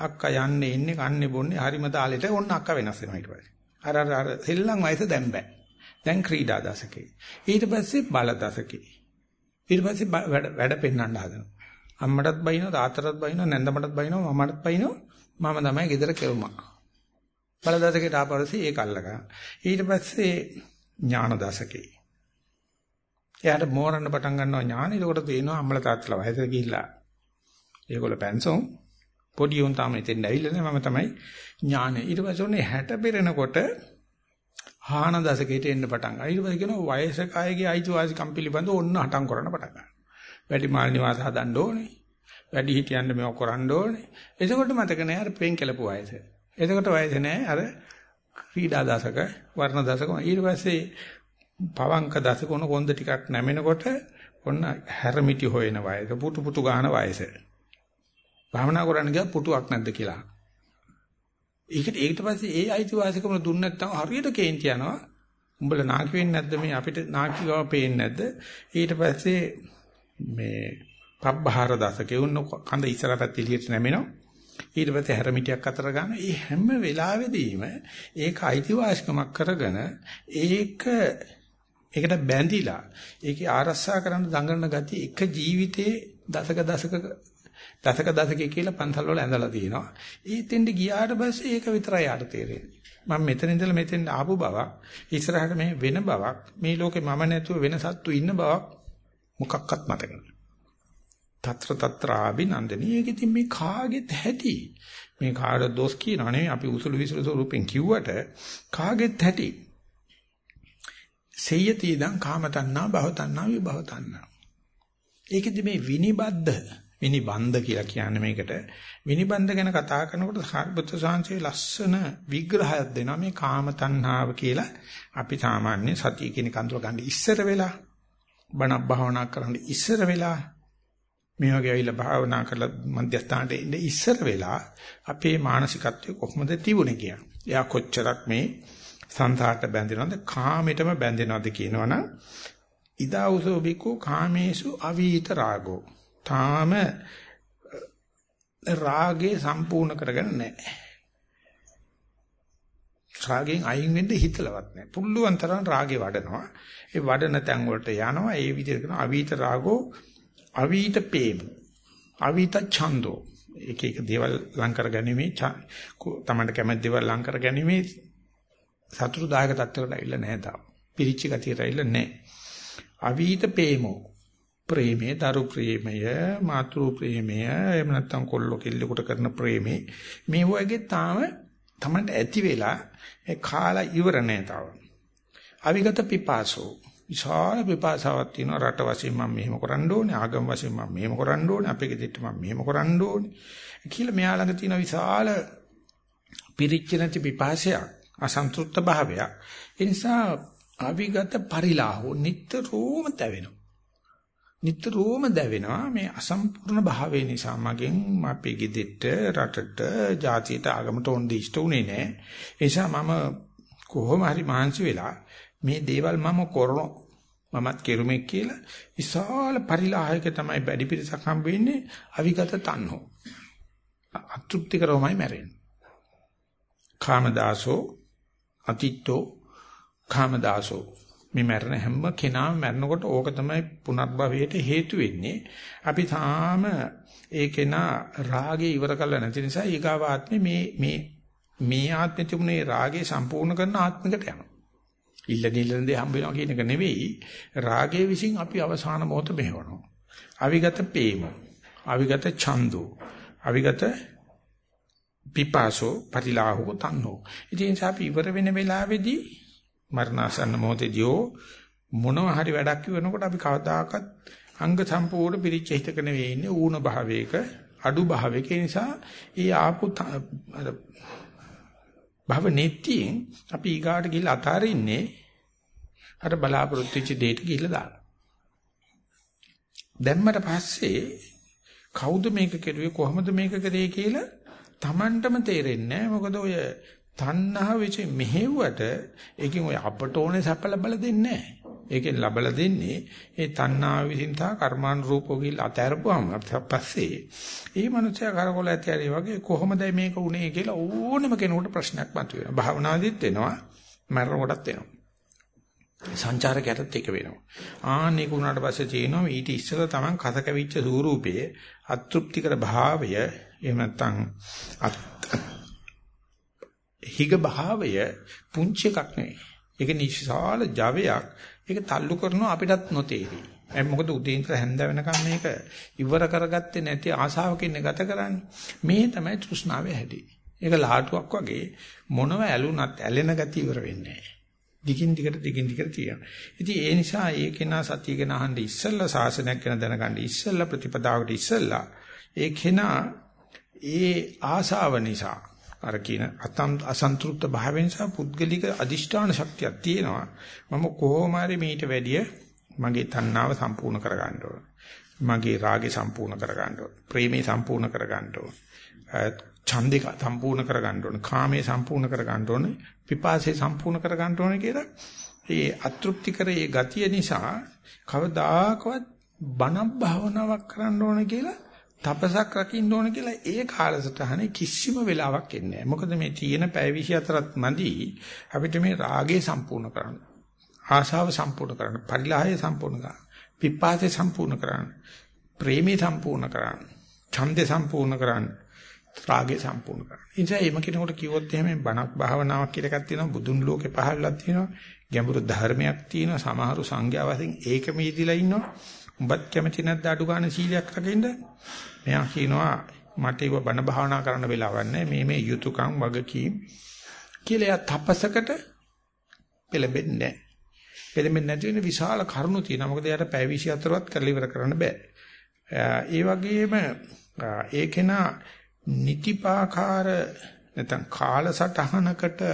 අක්කා යන්නේ ඉන්නේ කන්නේ බොන්නේ හරිම තාලෙට ඕන්න අක්කා වෙනස් වෙනවා ඊට පස්සේ. අර අර අර සෙල්ලම් වයස දැන් බෑ. දැන් ක්‍රීඩා දශකේ. ඊට පස්සේ බල දශකේ. ඊට පස්සේ වැඩ වැඩ පෙන්වන්න හදනවා. අම්මටත් බයිනෝ තාත්තටත් බයිනෝ නැන්දමටත් බයිනෝ මමටත් බයිනෝ මම තමයි ගෙදර කෙරුමා. බලදාසකේට ආපස්සේ ඒක අල්ලගන්න. ඊට පස්සේ ඥාන දශකේ. එයාට මෝරන්න පටන් ගන්නවා ඥාන. ඒකට තේනවා අම්මලා තාත්තලා වයසට ගිහිල්ලා. ඒගොල්ල පැන්සොන් පොඩි උන් තාම එතෙන් ඇවිල්ලා නැහැ මම තමයි ඥානෙ. ඊට පස්සේ ඔන්නේ 60 පෙරෙනකොට හාන දශකයට එන්න පටන් ගන්නවා. ඊට පස්සේ කියනවා වයසක අයගේ අයිතිවාසිකම් පිළිබඳව ඔන්න හටම් කරන්න පටන් ගන්නවා. වැඩි මාල් නිවාස හදන්න ඕනේ. වැඩි හිටියන්න මේව කරන්න ඕනේ. එතකොට මතක නෑ අර පෙන් කෙලපු වයස. එතකොට වයස නෑ අර ක්‍රීඩා දශක, වර්ණ දශක. ඊට පස්සේ පවංක දශක උන කොන්ද ටිකක් නැමෙනකොට ඔන්න හැරමිටි හොයන වයස, පුටු පුටු ගන්න වයස. භාවනා කරන්න ගියා පුටුවක් නැද්ද කියලා. ඒකට ඒකට පස්සේ ඒ අයිතිවාසිකම දුන්න නැත්නම් හරියට කේන්ති යනවා. උඹලා නාකි වෙන්නේ නැද්ද මේ අපිට නාකි ගාව පේන්නේ නැද්ද? ඊට පස්සේ මේ පබ්බහාර දසකේ උන්න කඳ ඉස්සර පැත්ත එළියට නැමෙනවා. ඊට පස්සේ හැරමිටියක් අතර ගන්න. මේ හැම වෙලාවෙදීම ඒක අයිතිවාසිකමක් කරගෙන ඒක ඒකට බැඳිලා ඒකේ ආරස්සා කරන්න දඟලන ගතිය එක ජීවිතේ දසක දසක දසක දසකේ කියලා පන්සල් වල ඇඳලා තියෙනවා. ඊතෙන්ද ගියාට පස්සේ ඒක විතරයි යාට තේරෙන්නේ. මම මෙතන ඉඳලා මෙතෙන් ආපු බවක් ඉස්සරහට මේ වෙන බවක් මේ ලෝකේ මම නැතුව වෙන සත්තු ඉන්න බවක් මොකක්වත් මතක නැහැ. తත්‍ර తත්‍රාබිනන්දනී ඒක ඉතින් මේ කාගෙත් ඇති. මේ කාට දොස් කියනවා නෙවෙයි අපි උසුළු විසුළු ස්වරූපෙන් කිව්වට කාගෙත් ඇති. සේයතිදං කාමතණ්ණා භවතණ්ණා විභවතණ්ණා. ඒකෙදි මේ විනිබද්ධ විනිබන්ධ කියලා කියන්නේ මේකට විනිබන්ධ ගැන කතා කරනකොට සාර්වත්‍ය සාංශයේ ලස්සන විග්‍රහයක් දෙනවා මේ කාම තණ්හාව කියලා අපි සාමාන්‍ය සතිය කියන කන්දර ගන්න ඉස්සර වෙලා බණ භාවනා කරන්න ඉස්සර වෙලා මේ වගේ ඇවිල්ලා භාවනා කරලා මධ්‍යස්ථානට එන්න ඉස්සර වෙලා අපේ මානසිකත්වය කොහොමද තිබුණේ කියලා. එයා කොච්චරක් මේ සංසාරට බැඳෙනවද කාමයටම බැඳෙනවද කියනවනම් ඉදා උසෝ බිකෝ කාමේසු අවීත රාගෝ තාම රාගේ සම්පූර්ණ කරගෙන නැහැ. රාගෙන් අයින් වෙන්න හිතලවත් නැහැ. පුල්ලුවන් තරම් රාගේ වඩනවා. ඒ වඩන තැන් වලට යනවා. ඒ විදිහට කරන අවීත රාගෝ අවීත පේම. අවීත ඡන්தோ. එක එක දේවල් ලං කර ගැනීමේ තමන්ට කැමති දේවල් ලං කර ගැනීමේ සතුටුදායක තත්ත්වයකට ඇවිල්ලා නැහැ තාම. පිරිච්ච ගතියට ඇවිල්ලා නැහැ. අවීත පේමෝ ප්‍රේමය, දරු ප්‍රේමය, මාතෘ ප්‍රේමය, එහෙම නැත්නම් කොල්ලෝ කෙල්ලෙකුට කරන ප්‍රේමේ මේ වගේ තාම තමන්ට ඇති වෙලා ඒ කාලා ඉවර නැහැ තාම. අවිගත පිපාසෝ. විශාල පිපාසාවක් තියෙනවා. රට වශයෙන් මම මෙහෙම කරන්න ඕනේ ආගම වශයෙන් මම මෙහෙම කරන්න ඕනේ අපේ ගෙදරට මම මෙහෙම කරන්න ඕනේ කියලා මෙයා ළඟ තියෙන විශාල පිරිච්ච නැති පිපාසයක් අසන්තුෂ්ත භාවයක්. ඒ නිසා අවිගත පරිලාහෝ නිට්ටරෝම තැවෙනවා. නිතරම දැවෙනවා මේ අසම්පූර්ණ භාවය නිසා මගෙන් අපේ ගෙදෙට්ට රටට ජාතියට ආගමට ඕන දෙ ඉෂ්ට උනේ නැහැ. ඒ නිසා මම කොහොම හරි මහන්සි වෙලා මේ දේවල් මම කරන මමත් කෙරුමෙක් කියලා විශාල පරිලාහයක තමයි බැඩි පිටසක් හම්බ වෙන්නේ අවිගත තණ්හෝ. අතෘප්ති කරවමයි මැරෙන්නේ. කාමදාසෝ අතිත්තෝ කාමදාසෝ මේ මරණ හැම කෙනාම මරනකොට ඕක තමයි පුනර්භවයට හේතු වෙන්නේ. අපි තාම ඒ කෙනා රාගේ ඉවර කරලා නැති නිසා ඊගාව ආත්මේ මේ මේ මේ ආත්මෙ තිබුණේ රාගේ සම්පූර්ණ කරන ආත්මයකට යනවා. ඉල්ල නිල්ලන දේ හම්බ වෙනවා කියන එක නෙවෙයි රාගයේ විසින් අපි අවසාන මොහොත මෙහෙවනවා. අවිගත ප්‍රේම, අවිගත ඡන්தோ, අවිගත පිපාසෝ පරිලාහෝ තන්නෝ. ඉතින් අපි ඉවර වෙන වෙලාවේදී මරණාසන්න මොහොතේදී මොනවා හරි වැඩක් වෙනකොට අපි කවදාකවත් අංග සම්පූර්ණ පිරිච්ච හිතක නෙවෙයි ඉන්නේ ඌණ භාවයක අඩු භාවයක නිසා ඊ ආපු භව නෙත්තියෙන් අපි ඊගාට ගිහිල්ලා අතාරින්නේ අර බලාපොරොත්තු වෙච්ච දෙයට ගිහිල්ලා දානවා. දැම්මට පස්සේ කවුද මේක කෙරුවේ කොහොමද මේක කරේ කියලා Tamanටම තේරෙන්නේ නැහැ. මොකද ඔය තණ්හාව විච මෙහෙව්වට ඒකෙන් ඔය අපට ඕනේ සැප ලබලා දෙන්නේ නැහැ. ඒකෙන් ලබලා දෙන්නේ ඒ තණ්හාව විසින් තා කර්මානුරූපෝ කියලා අතහැරපුවාම පස්සේ ඒ මනුස්සයා කරකොල ඇති හරි වගේ කොහොමද මේක උනේ කියලා ඕනම කෙනෙකුට ප්‍රශ්නයක් මතුවෙනවා. භාවනාදිත් වෙනවා, මරණ කොටත් වෙනවා. සංචාරකයටත් එක වෙනවා. ආන්නේක උනාට පස්සේ තියෙනවා ඊට ඉස්සෙල්ලා Taman කත කැවිච්ච ස්වරූපයේ අතෘප්තිකර භාවය එහෙම නැත්නම් හිග භාවය පුංචි එකක් නෙවෙයි. ඒක නිසාල ජවයක්. ඒක තල්ලු කරනවා අපිටත් නොතේරි. ඒ මොකද උදේ ඉඳලා හැන්ද වෙනකම් මේක ඉවර කරගත්තේ නැති ආසාවකින් ගත කරන්නේ. මේ තමයි තෘෂ්ණාවේ හැටි. ඒක ලහටුවක් වගේ මොනව ඇලුනත් ඇලෙන ගතිය ඉවර වෙන්නේ නැහැ. දිගින් දිගට දිගින් දිගට තියෙනවා. ඉතින් ඒ නිසා ඒකේන සතිය ගැන අහන්න ඉස්සෙල්ලා සාසනයක් ගැන දැනගන්න ඉස්සෙල්ලා ප්‍රතිපදාවට ඉස්සෙල්ලා ඒකේන ඒ ආසාව නිසා අර කියන අසන්තෘප්ත භාවය නිසා පුද්ගලික අදිෂ්ඨාන ශක්තියක් තියෙනවා. මම කොහොම හරි මීට වැඩිය මගේ තණ්හාව සම්පූර්ණ කරගන්න ඕන. මගේ රාගේ සම්පූර්ණ කරගන්න ඕන. ප්‍රේමේ සම්පූර්ණ කරගන්න ඕන. ඡන්දේ සම්පූර්ණ කරගන්න ඕන. කාමේ සම්පූර්ණ කරගන්න ඕන. පිපාසය සම්පූර්ණ කර ගන්න ඕනේ කියලා ඒ අතෘප්තිකර ඒ ගතිය නිසා කවදාකවත් බණ භාවනාවක් කරන්න ඕනේ කියලා තපසක් රකින්න ඕනේ කියලා ඒ කාලසටහනේ කිසිම වෙලාවක් එන්නේ නැහැ. මොකද මේ තියෙන පැය 24ත් මදි අපිට මේ රාගය සම්පූර්ණ කරන්න. ආශාව සම්පූර්ණ කරන්න. පරිලාහය සම්පූර්ණ කරන්න. පිපාසය සම්පූර්ණ කරන්න. ප්‍රේමේ සම්පූර්ණ කරන්න. ඡන්දේ සම්පූර්ණ කරන්න. රාගේ සම්පූර්ණ කරන්න. ඒ නිසා එම කෙනෙකුට කිව්වොත් එහෙම බණක් භාවනාවක් කියලා එකක් තියෙනවා බුදුන් ලෝකේ පහළලා තියෙනවා ගැඹුරු ධර්මයක් තියෙනවා සමහරු සංඝයා වශයෙන් ඒකම ඉදිලා ඉන්නවා. උඹත් කැමති නැද්ද අඩු ගන්න සීලයක් රකින්න? මෙයා කියනවා මට ඒව බණ භාවනා කරන්න වෙලාවක් නැහැ. මේ මේ යුතුයකම් වගකීම් කියලා එයා තපසකට පෙළඹෙන්නේ නැහැ. පෙළඹෙන්නේ නැති වෙන විශාල කරුණු තියෙනවා. මොකද එයාට පැය 24වත් කරලා ඉවර කරන්න බෑ. ඒ වගේම ඒකේනා නිතිපාකාර නැත්නම් කාලසටහනකට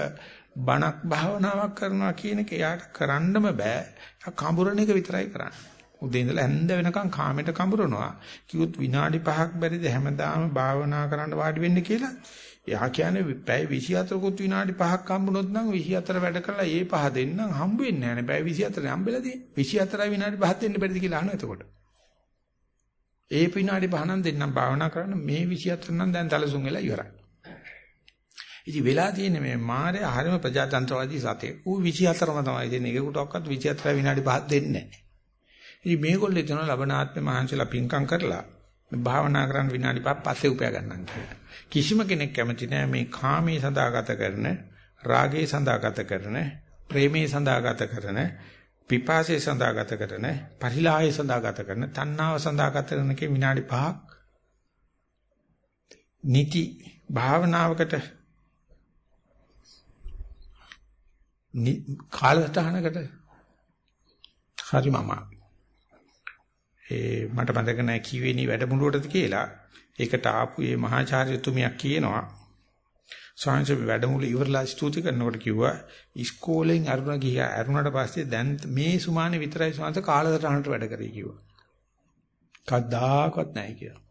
බණක් භාවනාවක් කරනවා කියන එක එයාට කරන්නම බෑ. කඹුරණ එක විතරයි කරන්නේ. උදේ ඉඳලා හැන්ද වෙනකන් කාමයට කඹරනවා. කිව්වොත් විනාඩි 5ක් බැරිද හැමදාම භාවනා කරන්න වාඩි වෙන්න කියලා. එයා කියන්නේ පැය 24කුත් විනාඩි 5ක් හම්බුනොත් නම් 24 වැඩ කරලා ඒ පහ දෙන්නම් හම්බ වෙන්නේ නැහැ නේ. පැය 24 හම්බෙලා තියෙන්නේ. 24යි විනාඩි 5ක් දෙන්න බැරිද කියලා අහනවා එතකොට. ඒ විනාඩි 5 නම් දෙන්නම් භාවනා කරන්න මේ 24 නම් දැන් තලසුන් වෙලා ඉවරයි. ඉතින් වෙලා තියෙන්නේ මේ මාරේ හරිම ප්‍රජාතන්ත්‍රවාදී සතේ. ඌ 24ම තමයි දෙන්නේ. ඒකටවත් 24 විනාඩි 5ක් දෙන්නේ නැහැ. ඉතින් මේගොල්ලෝ හිතන ලබනාත්ම මහන්සිලා පිංකම් කරලා භාවනා කරන් විනාඩි 5ක් පස්සේ උපය ගන්නම් කියලා. කිසිම කෙනෙක් කැමති නැහැ මේ කාමයේ සඳහාගත කරන, රාගයේ සඳහාගත කරන, ප්‍රේමයේ සඳහාගත කරන පිපාසය සඳහා ගත කරන, පරිලාහය සඳහා ගත කරන, තණ්හාව සඳහා ගත කරන කේ විනාඩි 5ක් නිති භාවනාවකට කාලසටහනකට හරි මම ඒ මට මතක නැහැ කීවෙනි වැඩමුළුවටද කියලා ඒකට ආපු මේ මහාචාර්යතුමියක් කියනවා සාංශ වැඩමුළු ඉවරලා ස්තුති කරනකොට කිව්වා ඉස්කෝලෙන් අරුණ ගියා අරුණට පස්සේ දැන් මේ සුමානේ විතරයි සාංශ කාලසටහනට වැඩ කරේ කිව්වා. කද්දාකවත් නැහැ කියලා.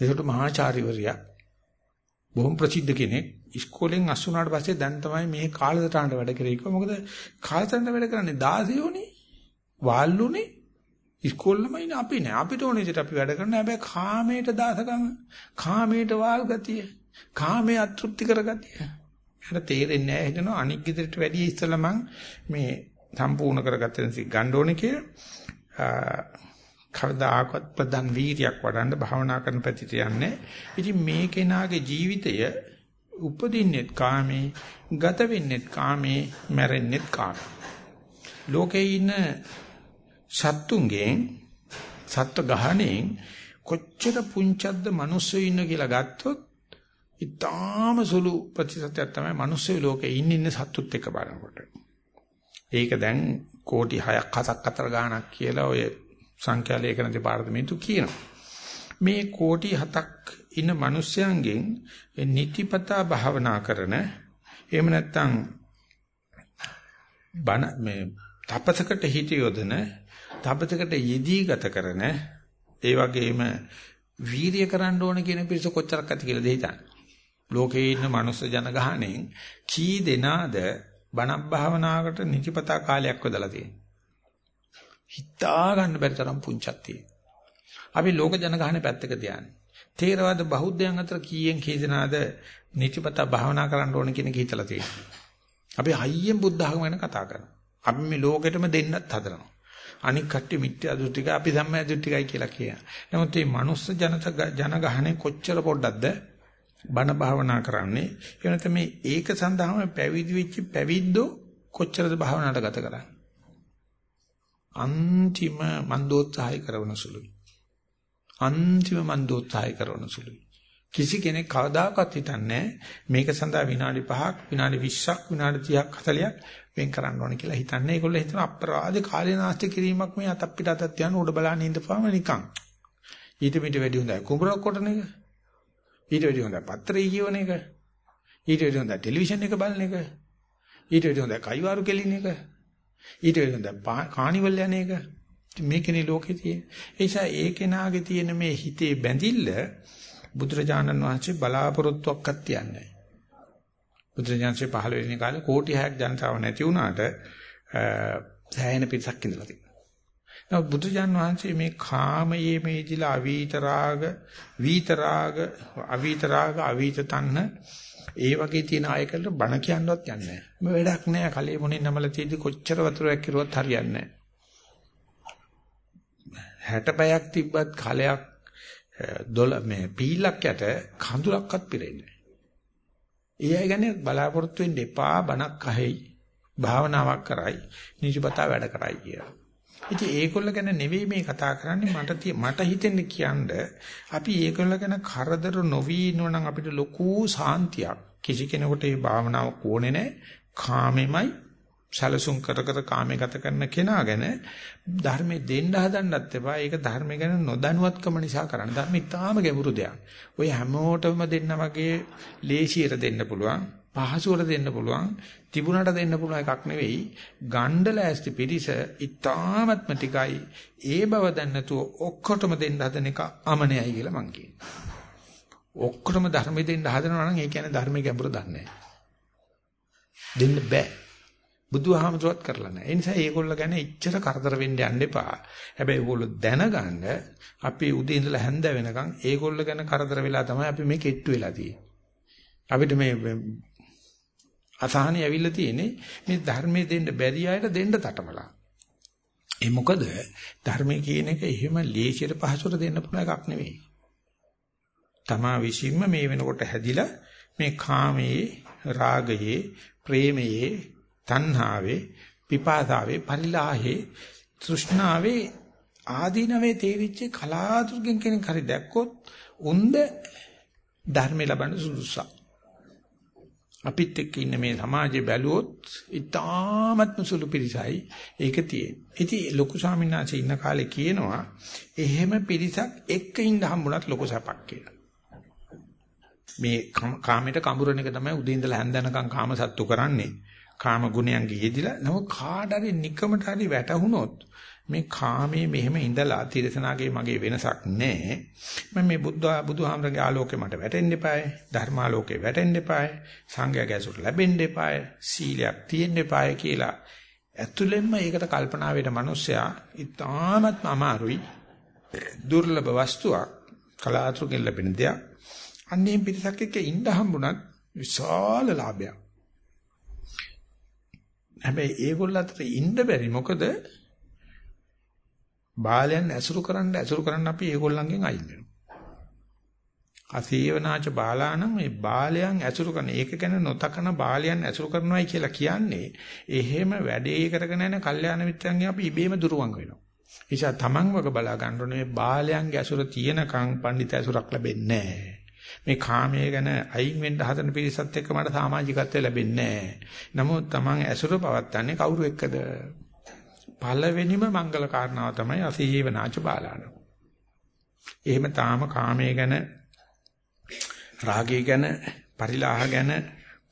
ඒකට මහාචාර්යවරියා බොහොම ප්‍රසිද්ධ කෙනෙක් ඉස්කෝලෙන් අස්සුනාට පස්සේ දැන් තමයි මේ කාලසටහනට වැඩ කරේ කිව්වා. මොකද කාලසටහනට වැඩ කරන්නේ 16 උනේ වාල්ලුනේ ඉස්කෝලෙම ඉන්නේ අපි නෑ අපිට ඕනේ විදිහට අපි වැඩ කරන හැබැයි කාමයට දාසකම කාමයට වාල් ගතිය කාමයේ අතෘප්ති කරගතිය. මට තේරෙන්නේ නැහැ හිතනවා අනික් ගෙදරට වැඩිය ඉස්සලා මං මේ සම්පූර්ණ කරගත්තෙන් සි ගන්න ඕනේ කියලා. කවදාකවත් ප්‍රධාන වීර්යයක් වඩන්න භාවනා කරන පැතිට යන්නේ. ඉතින් මේ කෙනාගේ ජීවිතය උපදින්නෙත් කාමේ, ගත වෙන්නෙත් කාමේ, මැරෙන්නෙත් කාමේ. ලෝකේ ඉන්න සත්තුන්ගෙන් සත්ත්ව ගහණයෙන් කොච්චර පුංචද්ද මිනිස්සු ඉන්න කියලා ගත්තොත් ඊටාම සුළු ප්‍රතිශතයක් තමයි මිනිස්සු ලෝකේ ඉන්න ඉන්න සත්තුත් එක්ක බලනකොට. ඒක දැන් කෝටි 6ක් 7ක් අතර ගාණක් කියලා ඔය සංඛ්‍යා ලේඛන දෙපාර්තමේන්තු කියනවා. මේ කෝටි 7ක් ඉන්න මිනිස්යන්ගෙන් නිතිපතා භාවනා කරන එහෙම නැත්නම් බණ මේ තපසකට හිත යොදන තපසකට යෙදී ගත කරන ඒ වගේම වීරිය කරන්න ඕන කියන පිරිස කොච්චරක් ඇති කියලාද හිතන්නේ ලෝකේ ඉන්න මනුස්ස ජනගහණයෙන් කී දෙනාද බණක් භාවනාවකට නිතිපතා කාලයක් යොදලා තියෙන්නේ. හිතා ගන්න බැරි තරම් පුංචක් තියෙනවා. අපි ලෝක ජනගහනේ පැත්තක තියන්නේ. තේරවාද බෞද්ධයන් අතර කීයෙන් කී දෙනාද නිතිපතා භාවනා කරන්න ඕන කියන එක හිතලා තියෙනවා. අපි හයියෙන් බුද්ධ ධර්ම ගැන කතා කරනවා. අපි මේ ලෝකෙටම දෙන්නත් හදනවා. අනික් කට්ටිය මිත්‍යා දෘෂ්ටිකයි අපි සම්මා දෘෂ්ටිකයි කියලා කියනවා. නමුත් මේ මනුස්ස ජනත ජනගහනේ කොච්චර පොඩ්ඩක්ද බණ භාවනා කරන්නේ ඒ වෙනත මේ ඒක සඳහාම පැවිදි වෙච්ච පැවිද්දෝ කොච්චරද භාවනාවට ගත කරන්නේ? අන්තිම මන්දෝත්සාහය කරන සුළුයි. අන්තිම මන්දෝත්සාහය කරන සුළුයි. කිසි කෙනෙක් කවදාකවත් හිතන්නේ මේක සඳහා විනාඩි 5ක් විනාඩි 20ක් විනාඩි 30ක් 40ක් වෙන් කරන්න ඕනේ කියලා හිතන්නේ. ඒගොල්ලෝ හිතන අපරාධ කාලේ නාස්ති කිරීමක් මේ අතක් පිට අතක් යන උඩ බලන්න ඉඳපුවාම නිකන්. ඊට මිට වැඩි හොඳයි කුඹරක් කොටන එක. ඊට වැඩි හොඳයි පත්‍රය කියවන එක. ඊට වැඩි හොඳයි ටෙලිවිෂන් එක බලන එක. ඊට වැඩි හොඳයි කයිවාරු කෙලින එක. ඊට වැඩි හොඳයි කානිවල් යන එක. මේකනේ ලෝකේ තියෙන. ඒ නිසා ඒ කෙනාගේ තියෙන මේ හිතේ බැඳිල්ල බුදුරජාණන් වහන්සේ බලාපොරොත්තුවක්වත් තියන්නේ බුදුරජාණන්සේ පහළ වෙන කාලේ කෝටි 6ක් ජනතාව නැති වුණාට සෑහෙන පිරිසක් ඉඳලා තිබුණා. නමුත් බුදුරජාණන් වහන්සේ මේ කාමයේ මේදිලා අවීත රාග, වීත රාග, අවීත රාග, අවීත තණ්හ ඒ වගේ තියෙන ආයකට බණ කියන්නවත් යන්නේ නැහැ. මේ වැඩක් නැහැ. කලේ මොනේ නමල තියෙදි කොච්චර වතුරක් කිරුවත් හරියන්නේ නැහැ. 60 පැයක් තිබ්බත් කලයක් දොල මේ පීලක් යට කඳුලක්වත් පිරෙන්නේ ඒ අය ගැන බලාපොරොත්තු වෙන්න එපා බණක් අහෙයි භාවනාවක් කරයි නිජපතා වැඩ කරයි කියලා. ඉතින් ඒගොල්ල ගැන නෙවෙයි මේ කතා කරන්නේ මට මට හිතෙන්නේ කියන්නේ අපි ඒගොල්ල ගැන කරදර නොවි ඉන්නවනම් අපිට ලොකු සාන්තියක්. කිසි කෙනෙකුට මේ භාවනාව ඕනේ නැහැ. කාමෙමයි සැලසුම් කර කර කාමේ ගත කරන කෙනා ගැන ධර්මයේ දෙන්න හදන්නත් එපා. ඒක ධර්ම ගැන නොදැනුවත්කම නිසා කරන්න. ධර්ම ඉතාම ගැඹුරු දෙයක්. ඔය හැමෝටම දෙන්න වගේ ලේසියට දෙන්න පුළුවන්. පහසුවට දෙන්න පුළුවන්. තිබුණට දෙන්න පුළුවන් එකක් නෙවෙයි. ගණ්ඩල ඇස්ති පිරිස ඉතාමත්ම ටිකයි. ඒ බව දැන් නැතුව ඔක්කොටම දෙන්න හදන එක අමනයයි කියලා මං කියනවා. ඔක්කොටම ධර්මෙ දෙන්න හදනවා නම් ඒ කියන්නේ ධර්මයේ ගැඹුර දන්නේ නැහැ. දෙන්න බෑ. බුදුහාමතුවත් කරලා නැහැ. ඒ නිසා ඒගොල්ල ගැන එච්චර කරදර වෙන්න යන්න එපා. හැබැයි ඒගොල්ලෝ දැනගන්න අපි උදේ ඉඳලා හැන්ද වෙනකන් ඒගොල්ල ගැන කරදර වෙලා තමයි අපි මේ කෙට්ටු වෙලා තියෙන්නේ. අපිට මේ අසහනිය ඇවිල්ලා තියෙන්නේ මේ ධර්මයේ දෙන්න බැරි අයට දෙන්න තටමලා. ඒ මොකද ධර්මයේ කියන එක එහෙම ලේසියට පහසුට දෙන්න පුළුවන් එකක් නෙවෙයි. තමා විසින්ම මේ වෙනකොට හැදිලා මේ කාමයේ රාගයේ ප්‍රේමයේ තණ්හාවේ, පිපාසාවේ, පරිලාහේ, තෘෂ්ණාවේ ආදීනවේ තේරිච්ච කලාතුරකින් කෙනෙක් හරි දැක්කොත් උන්ද ධර්ම ලබන්න සුදුසුසක්. අපිත් එක්ක ඉන්න මේ සමාජයේ බැලුවොත් ඉතාමත්ම සුළු පිරිසයි ඒක තියෙන්නේ. ඉතින් ලොකු ස්වාමීන් වහන්සේ ඉන්න කාලේ කියනවා එහෙම පිරිසක් එක්ක ඉන්න හම්බුණත් ලොකු සපක් කියලා. මේ කාමයට කඹරන එක තමයි උදේ ඉඳලා හැන්දනකම් කාම සත්තු කරන්නේ. කාම ගුණයන්ගේ යෙදිලා නම කාඩ හරි නිකමට හරි වැටහුනොත් මේ කාමයේ මෙහෙම ඉඳලා තිරසනාගේ මගේ වෙනසක් නැහැ මම මේ බුද්ධ බුදුහාමරගේ ආලෝකේ මට වැටෙන්න එපායි ධර්මාලෝකේ වැටෙන්න එපායි සංඝයාගේ ඇසුර ලැබෙන්න එපායි සීලයක් තියෙන්න එපායි කියලා ඇතුළෙන්ම ඒකට කල්පනා වෙන මිනිස්සයා ඉතාමත්ම අමාරුයි. දුර්ලභ වස්තුවක් කලාතුරකින් ලැබෙන දෙයක්. අන්නේ පිටසක් එක්ක ඉඳ හම්බුණත් විශාල ලාභයක්. හැබැයි ඒගොල්ල අතර ඉන්න බැරි මොකද බාලයන් ඇසුරු කරන්න ඇසුරු කරන්න අපි ඒගොල්ලන්ගෙන් අයින් වෙනවා. අසීවනාච බාලානම් මේ බාලයන් ඇසුරු කරන ඒක ගැන නොතකන බාලයන් ඇසුරු කරනවායි කියලා කියන්නේ එහෙම වැඩේ කරගෙන යන කල්යාණ මිත්‍රයන්ගේ අපි ඉබේම දුරවන් වෙනවා. නිසා තමන් වග බලා ගන්න ඕනේ බාලයන්ගේ ඇසුර තියෙනකන් පඬිත ඇසුරක් ලැබෙන්නේ නැහැ. මේ කාමයේ ගැන අයින් වෙන්න හදන පිරිසත් එක්ක මට සමාජිකත්වය ලැබෙන්නේ නැහැ. නමුත් Taman ඇසුර පවත්න්නේ කවුරු එක්කද? පළවෙනිම මංගල කාරණාව තමයි අසීවනාච බාලාන. එහෙම තාම කාමයේ ගැන රාගය ගැන පරිලාහ ගැන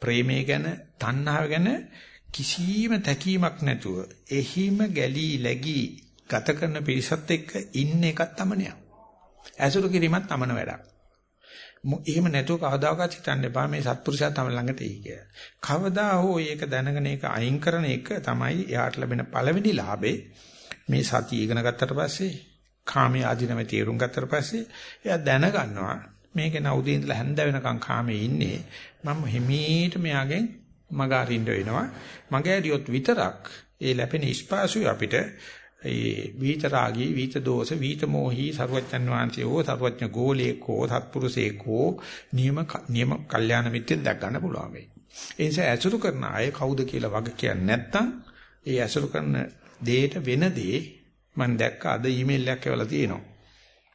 ප්‍රේමය ගැන තණ්හාව ගැන කිසිම තැකීමක් නැතුව එහිම ගැලී läගී ගත කරන පිරිසත් එක්ක ඉන්න එකත් තමනයක්. ඇසුරු කිරීමත් තමන වැඩක්. එහෙම නැතුව කවදාකවත් හිතන්න එපා මේ සත්පුරුෂයා තම ළඟට එයි කියලා. කවදා හෝ ඒක දැනගෙන ඒක අයින් කරන එක තමයි එයාට ලැබෙන පළවෙනි ලාභේ. මේ සතිය ඉගෙන ගත්තට පස්සේ කාමයේ ආධිනව තේරුම් ගත්තට පස්සේ එයා දැනගන්නවා මේක නවුදේ ඉඳලා හැන්ද වෙනකන් කාමයේ ඉන්නේ මම හිමීට මෙයාගෙන් මග අරින්න වෙනවා මග ඇරියොත් විතරක් ඒ ලැබෙන ස්පාසුයි අපිට ඒ විතරාගී විත දෝෂ විත මොහි ਸਰවඥන් වහන්සේෝ ਸਰවඥ ගෝලේකෝ සත්පුරුෂේකෝ නියම නියම කල්යාණ මිත්‍යෙන් දැක් ගන්න පුළුවන් වෙයි. ඒ නිසා ඇසුරු කරන අය කවුද කියලා වග කියන්නේ නැත්නම් ඒ ඇසුරු කරන දෙයට වෙන දේ මම දැක්ක අද ඊමේල් එකක් එවලා තියෙනවා.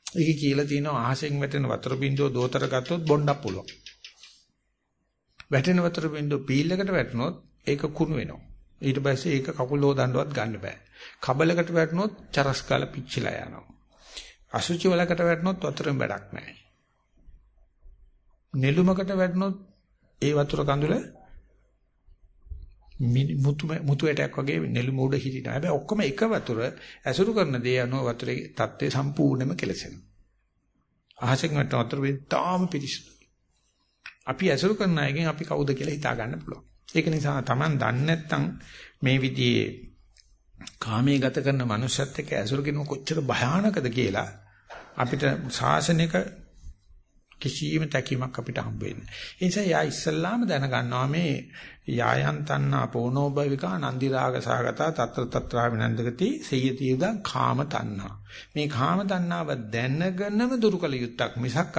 ඒක කියලා තියෙනවා අහසෙන් වැටෙන වතුර බින්දුව දෝතර ගත්තොත් බොණ්ඩක් පුළුවන්. වැටෙන වතුර බින්දුව පීල් එකට වැටුනොත් ඒක කුණු වෙනවා. ඊට පස්සේ ඒක කකුල හොදන්නවත් ගන්න බෑ. කබලකට වැටුනොත් චරස් කාලා පිච්චිලා යනවා. අසුචි වලකට වැටුනොත් වතුරෙන් වැඩක් නැහැ. නෙළුමකට වැටුනොත් ඒ වතුර කඳුල මුතු මුතු ඇටයක් වගේ නෙළුම උඩ හිටිනවා. හැබැයි ඔක්කොම එක වතුර ඇසුරු කරන දේ අනුව වතුරේ தත්ත්වය සම්පූර්ණයෙන්ම කෙලසෙනවා. අහසෙන් වටන වතුර වෙද්දාම පිරිසිදු. අපි ඇසුරු කරන අයගෙන් අපි කවුද කියලා හිතා ගන්න පුළුවන්. ඒක නිසා Taman දන්නේ නැත්නම් මේ විදිහේ කාමයේ ගත කරන මනුස්සයත් එක්ක ඇසුරු කරන කොච්චර භයානකද කියලා අපිට ශාසනික කිසියම් තැකීමක් අපිට හම්බ වෙන්නේ. ඒ නිසා යා ඉස්සල්ලාම දැනගන්නවා මේ යායන්තන්නා පෝනෝ භවිකා නන්දි රාග සහගතා తත්‍ර తත්‍රා විනන්දගති සේයතියද කාම තණ්හා. මේ කාම තණ්හාව දැනගෙනම දුරු කළ යුත්තක් මිසක්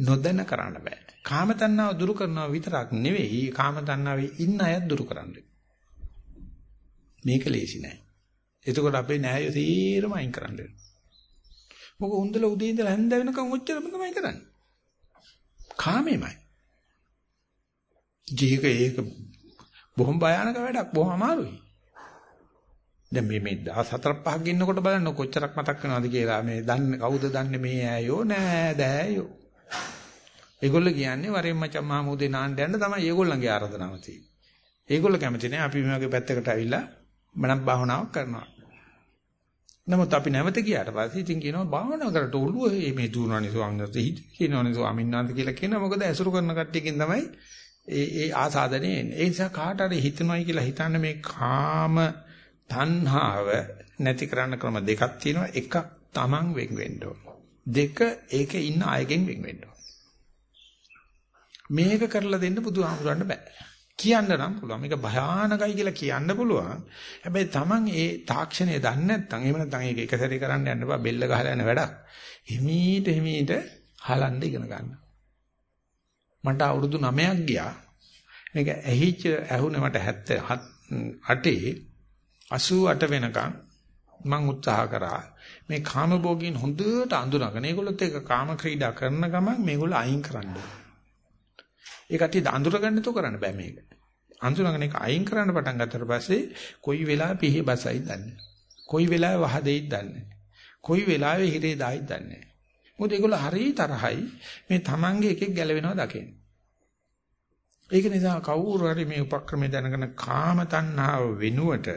නොදැන කරන්න බෑ. කාම තණ්හාව දුරු කරනවා විතරක් නෙවෙයි කාම තණ්හාවේ ඉන්න අයත් දුරු කරන්න. මේක ලේසි නෑ. එතකොට අපේ නෑය තීරම අයින් කරන්න වෙනවා. මොකද උන්දල උදේ ඉඳලා හැන්ද වෙනකම් ඔච්චරම තමයි කරන්නේ. කාමෙමයි. ජීක ඒක බොහොම භයානක වැඩක් බොහොම අමාරුයි. දැන් මේ මේ 14 5ක් ඉන්නකොට බලන්න කොච්චරක් මතක් වෙනවද කියලා මේ දන්නේ කවුද දන්නේ මේ ඈයෝ නෑ දෑයෝ. ඒගොල්ලෝ කියන්නේ වරෙන් මචං මහමුදේ නාන්න යන්න තමයි ඒගොල්ලන්ගේ ආරාධනාව තියෙන්නේ. ඒගොල්ලෝ කැමති නෑ අපි මේ වගේ පැත්තකට ඇවිල්ලා මනක් භාවනාවක් කරනවා. නමුත් අපි නැවත ගියාට පස්සේ ඉතින් කියනවා භාවනා කරට ඔළුව මේ දුවනනේ ස්වාමීන් වහන්සේ හිත කියනවනේ ස්වාමීන් වහන්සේ කියලා කියනවා මොකද ඇසුරු කරන කට්ටියකින් තමයි ඒ ඒ ආසාදනේ එන්නේ. ඒ නිසා කාට හරි හිතනවායි කියලා හිතන්න මේ කාම තණ්හාව නැති කරන්න ක්‍රම දෙකක් තියෙනවා. එකක් Taman වෙන් වෙන්න ඕන. දෙක ඒකේ ඉන්න අයගෙන් වෙන් වෙන්න ඕන. මේක කරලා දෙන්න බුදුහාමුදුරන්න බෑ. කියන්න නම් පුළුවන්. මේක භයානකයි කියලා කියන්න පුළුවන්. හැබැයි Taman ඒ තාක්ෂණය දන්නේ නැත්නම් එහෙම නැත්නම් ඒක එක සැරේ කරන්න යන්න බෑ. බෙල්ල ගහලා යන වැඩක්. හිමීට හිමීට හලන්න ඉගෙන ගන්න. මට අවුරුදු 9ක් ගියා. මේක ඇහිච්ච ඇහුනේ මට 78 88 වෙනකන් මම උත්සාහ කරා මේ කාමභෝගීන් හොඳට අඳුනගෙන ඒගොල්ලොත් ඒක කාම ක්‍රීඩා කරන ගමන් මේගොල්ලෝ අයින් කරන්න ඕනේ. ඒ කට්ටිය අඳුරගන්න તો කරන්න බෑ මේක. අඳුරගෙන ඒක අයින් කරන්න පටන් ගත්තට පස්සේ කොයි වෙලාවෙ පිහි බසයි දන්නේ. කොයි වෙලාවෙ වහ දෙයිද දන්නේ. කොයි වෙලාවෙ හිරේ දායිද දන්නේ. මොකද ඒගොල්ලෝ හරිය තරහයි මේ Tamange එකෙක් ගැලවෙනවා දකින්න. ඒක නිසා කවුරු හරි මේ උපක්‍රමය දැනගෙන කාම තණ්හාව වෙනුවට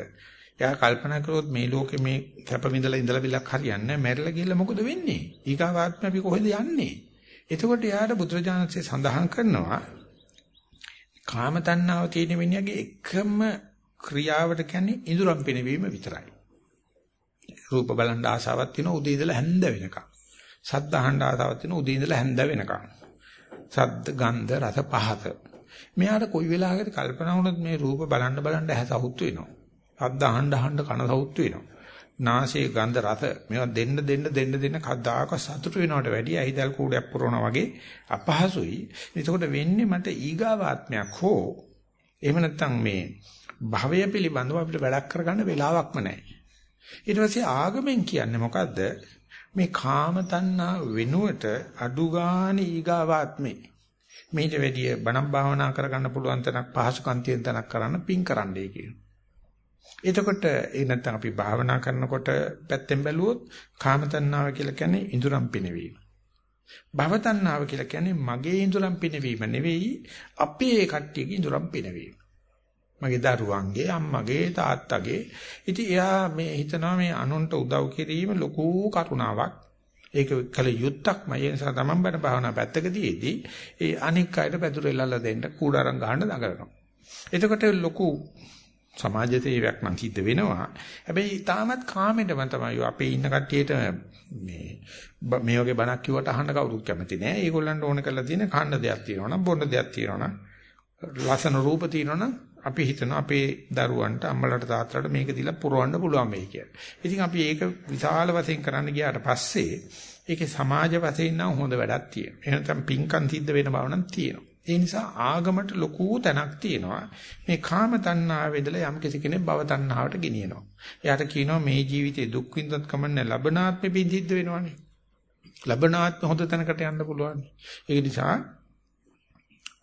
එයා කල්පනා කරොත් මේ ලෝකේ මේ කැප විඳලා ඉඳලා බිලක් හරියන්නේ නැහැ. මැරිලා ගිහලා මොකද වෙන්නේ? ඊගාවාත්ම අපි කොහෙද යන්නේ? එතකොට යාට බුදුරජාණන්සේ සඳහන් කරනවා කාම තණ්හාව තියෙන මිනිහගේ එකම ක්‍රියාවට කියන්නේ ඉඳුරම් පිනවීම විතරයි. රූප බලන් ආසාවක් තියෙන උදේ ඉඳලා හැන්ද වෙනකම්. සද්ද අහන්න ආසාවක් තියෙන උදේ ඉඳලා හැන්ද වෙනකම්. සද්ද ගන්ධ රස පහත. මෙයාට කොයි වෙලාවකද කල්පනා වුණොත් මේ රූප බලන්න බලන්න ඇහැ සවුත් වෙනවා. සද්ද අහන්න අහන්න කන සවුත් වෙනවා. නාසයේ ගන්ධ රස මේවා දෙන්න දෙන්න දෙන්න දෙන්න කද්දාක සතුට වෙනවට වැඩිය ඇහිදල් කූඩයක් පුරවනා වගේ අපහසුයි. එතකොට වෙන්නේ මට ඊගාවාත්මයක් හෝ එහෙම නැත්නම් මේ භවය පිළිබඳව අපිට වැඩක් කරගන්න වෙලාවක්ම නැහැ. ඊට පස්සේ ආගමෙන් කියන්නේ මොකද්ද? මේ කාම තණ්හා වෙනුවට අඩුගානේ ඊගාවාත්මේ මේට වැඩිය බණක් භාවනා කරගන්න පුළුවන් තැනක් පහසුකම් තියෙන තැනක් කරන්න පින් කරන්නයි කියනවා. එතකොට ඒ නැත්නම් අපි භාවනා කරනකොට පැත්තෙන් බැලුවොත් කාම තණ්හාව කියලා කියන්නේ ඉඳුරම් පිනවීම. භව තණ්හාව කියලා කියන්නේ මගේ ඉඳුරම් පිනවීම නෙවෙයි අපේ කට්ටියගේ ඉඳුරම් පිනවීම. මගේ දරුවන්ගේ අම්මගේ තාත්තගේ ඉතින් එයා මේ හිතනවා මේ අනුන්ට උදව් කිරීම ලොකු කරුණාවක් ඒක කල යුත්තක්ම ඒ නිසා තමන් බණ භාවනා පැත්තකදීදී ඒ අනික් අයට පැදුර එල්ලලා දෙන්න කූඩාරම් ගහන්න දඟලනවා එතකොට ලොකු සමාජ සේවයක් නම් සිද්ධ වෙනවා. හැබැයි තාමත් කාමෙටම තමයි අපේ ඉන්න කට්ටියට මේ මේ වගේ බණක් කිව්වට අහන්න කවුරුත් කැමති නෑ. ඒගොල්ලන්ට ඕන කරලා තියෙන කන්න දෙයක් තියෙනවා නම් බොන්න දෙයක් තියෙනවා නම් ලස්සන රූප තියෙනවා නම් අපි හිතනවා අපේ දරුවන්ට අම්මලාට තාත්තලාට මේක දීලා පුරවන්න පුළුවන් වෙයි කියලා. ඉතින් අපි ඒක විශාල වශයෙන් කරන්න ගියාට පස්සේ ඒකේ සමාජ වශයෙන් නම් හොඳ වැඩක් තියෙනවා. එහෙනම් පින්කම් සිද්ධ වෙන බව නම් තියෙනවා. ඒ නිසා ආගමට ලොකු තැනක් තියෙනවා. මේ කාම තණ්හාවෙදලා යම් කෙනෙක් භව තණ්හාවට ගෙනියනවා. එයාට කියනවා මේ ජීවිතේ දුක් විඳත් කමන්නේ ලබනාත්මෙ පිංසිද්ධ වෙනවනේ. ලබනාත්ම හොඳ තැනකට යන්න පුළුවන්. ඒක නිසා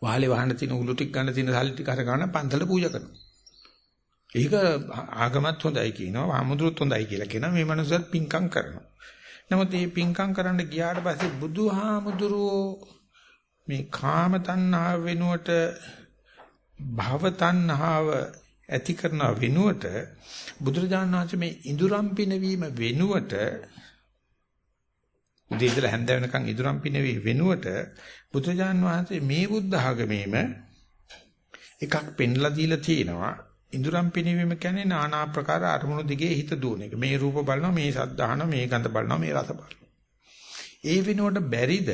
වහලේ වහන්න තියෙන උළු ටික ගන්න තියෙන සල්ලි ටික අර ගන්න පන්සල පූජා කරනවා. ඒක ආගමත් හොඳයි කියනවා, ආමුදුරුත් හොඳයි කියලා කියනවා. මේ මනුස්සයත් පිංකම් කරනවා. නමුත් මේ පිංකම් කරන්න ගියාට පස්සේ බුදුහාමුදුරුවෝ මේ කාම තණ්හාව වෙනුවට භව තණ්හාව ඇති කරන වෙනුවට බුදුරජාණන් වහන්සේ මේ ඉඳුරම් පිනවීම වෙනුවට උදේ ඉඳලා හැන්ද වෙනකන් ඉදurang පිනවි වෙනුවට බුදුජාන් වහන්සේ මේ බුද්ධ ආගමේම එකක් පෙන්ලා දීලා තියෙනවා ඉදurang පිනවීම කියන්නේ নানা ආකාර අරමුණු දිගේ හිත දුවන එක. මේ රූප බලනවා, මේ ශබ්ද අහනවා, මේ ගඳ බලනවා, මේ රස බලනවා. ඒ වෙනුවට බැරිද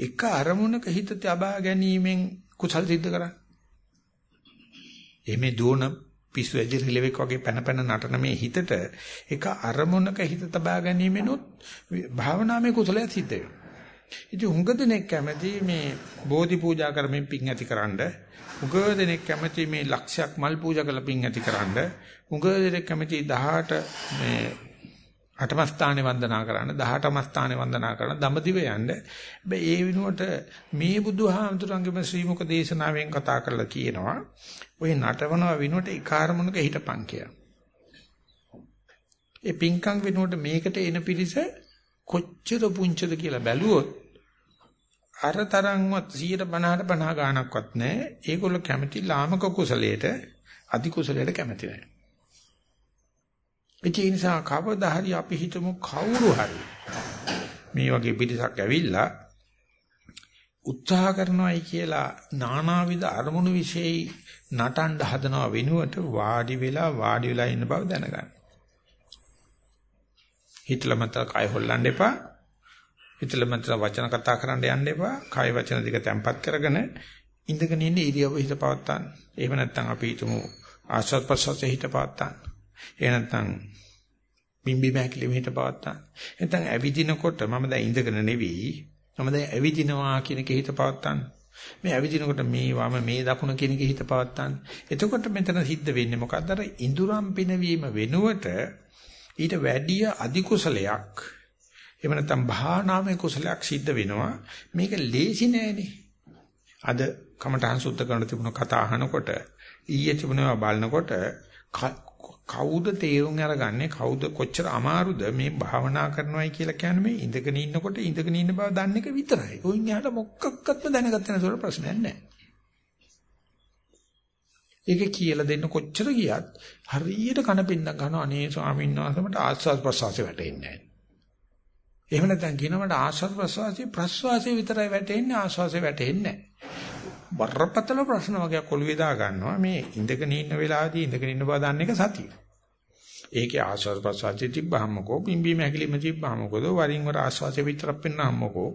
එක අරමුණක හිත තබා ගැනීමෙන් කුසල් සිද්ධ කරන්න. එමේ දුවන පිස්සු ඇදි රිලෙවෙක් වගේ පැන පැන නටන මේ හිතට එක අරමුණක හිත තබා ගැනීමෙනුත් භාවනාවේ කුසලයක් සිද්ධ වෙනවා. ඉතින් හුඟ දෙනෙක් කැමති මේ බෝධි පූජා කරමින් පිං ඇතිකරනද හුඟ දෙනෙක් කැමති මේ ලක්ෂයක් මල් පූජා කරලා පිං ඇතිකරනද හුඟ දෙනෙක් කැමති 18 මේ අටම ස්ථානේ වන්දනා කරන්න 18ම ස්ථානේ වන්දනා කරන දඹදිව යන්න. හැබැයි ඒ වෙනුවට මේ බුදුහාමුදුරන්ගේම ශ්‍රී මුක දේශනාවෙන් කතා කරලා කියනවා ඔය නටවනවා වෙනුවට ඒ කාර්මණක හිටපන් කියලා. ඒ පිංකම් වෙනුවට මේකට එන පිරිස කොච්චර පුංචද කියලා බැලුවොත් අර තරම්වත් 150ට 50 ගාණක්වත් නැහැ. ඒගොල්ලෝ කැමති ලාමක කුසලයට අධි කුසලයට කැමති නැහැ. ඒ නිසා කවදා හරි අපි හිතමු කවුරු හරි මේ වගේ පිටසක් ඇවිල්ලා උත්සාහ කරනවායි කියලා නානාවිද අරමුණු વિશે නටන්න හදනව වෙනුවට වාඩි වෙලා වාඩි වෙලා ඉන්න බව දැනගන්න. හිතලා මත කය හොල්ලන්න එපා. හිතලා මත වචන කතා කරන්න යන්න එපා. කය වචන දෙක තැම්පත් කරගෙන ඉඳගෙන ඉන්න ඉරියව්ව හිත පවත්තන්න. එහෙම නැත්නම් අපි හිතමු ආශ්වාස ප්‍රශ්වාසයේ හිත පවත්තන්න. එහෙ නැත්නම් බිම්බි මහැකිලිම හිත පවත්තන්න. නැත්නම් ඇවිදිනකොට මම දැන් ඉඳගෙන නෙවෙයි. මම දැන් ඇවිදිනවා කියන එක හිත පවත්තන්න. මේ ඇවිදිනකොට මේ වම මේ දකුණ කියන එක හිත පවත්තන්න. එතකොට මෙතන සිද්ධ වෙන්නේ මොකද්ද? අර ඉඳුරම් පිනවීම වෙනුවට ඊට වැඩිය අධි කුසලයක් එහෙම නැත්නම් භාවනාමය කුසලයක් සිද්ධ වෙනවා. මේක ලේසි නෑනේ. අද කමඨහං සුද්ධ කරන තිබුණ කතා අහනකොට ඊයේ තිබුණා බලනකොට කවුද තේරුම් අරගන්නේ කවුද කොච්චර අමාරුද මේ භාවනා කරනවායි කියලා කියන්නේ මේ ඉඳගෙන ඉන්නකොට ඉඳගෙන ඉන්න බව දන්න එක විතරයි. ඔයින් එහාට මොකක්වත්ම දැනගත්තේ නැසොර ප්‍රශ්නයක් නැහැ. ඒක කියලා දෙන්න කොච්චර ගියත් හරියට කන පින්නම් ගන්නවා අනේ ස්වාමීන් වහන්සේමට ආස්වාද ප්‍රසවාසය වැටෙන්නේ නැහැ. එහෙම නැත්නම් කියනවා මට ආස්වාද ප්‍රසවාසය ප්‍රසවාසය විතරයි වැටෙන්නේ ආස්වාසය වැටෙන්නේ නැහැ. බරපතල ප්‍රශ්න වගේ කොළුවේ දා ගන්නවා මේ ඉඳගෙන ඉන්න වෙලාවදී ඉඳගෙන ඉන්න බව දන්න එක සතිය. ඒකේ ආස්වාද ප්‍රසවාසය තිබ්බහමකෝ පිම්බීම හැකිලිම තිබ්බහමකෝ වරින් වර ආස්වාසය විතරක් පෙන්නාමකෝ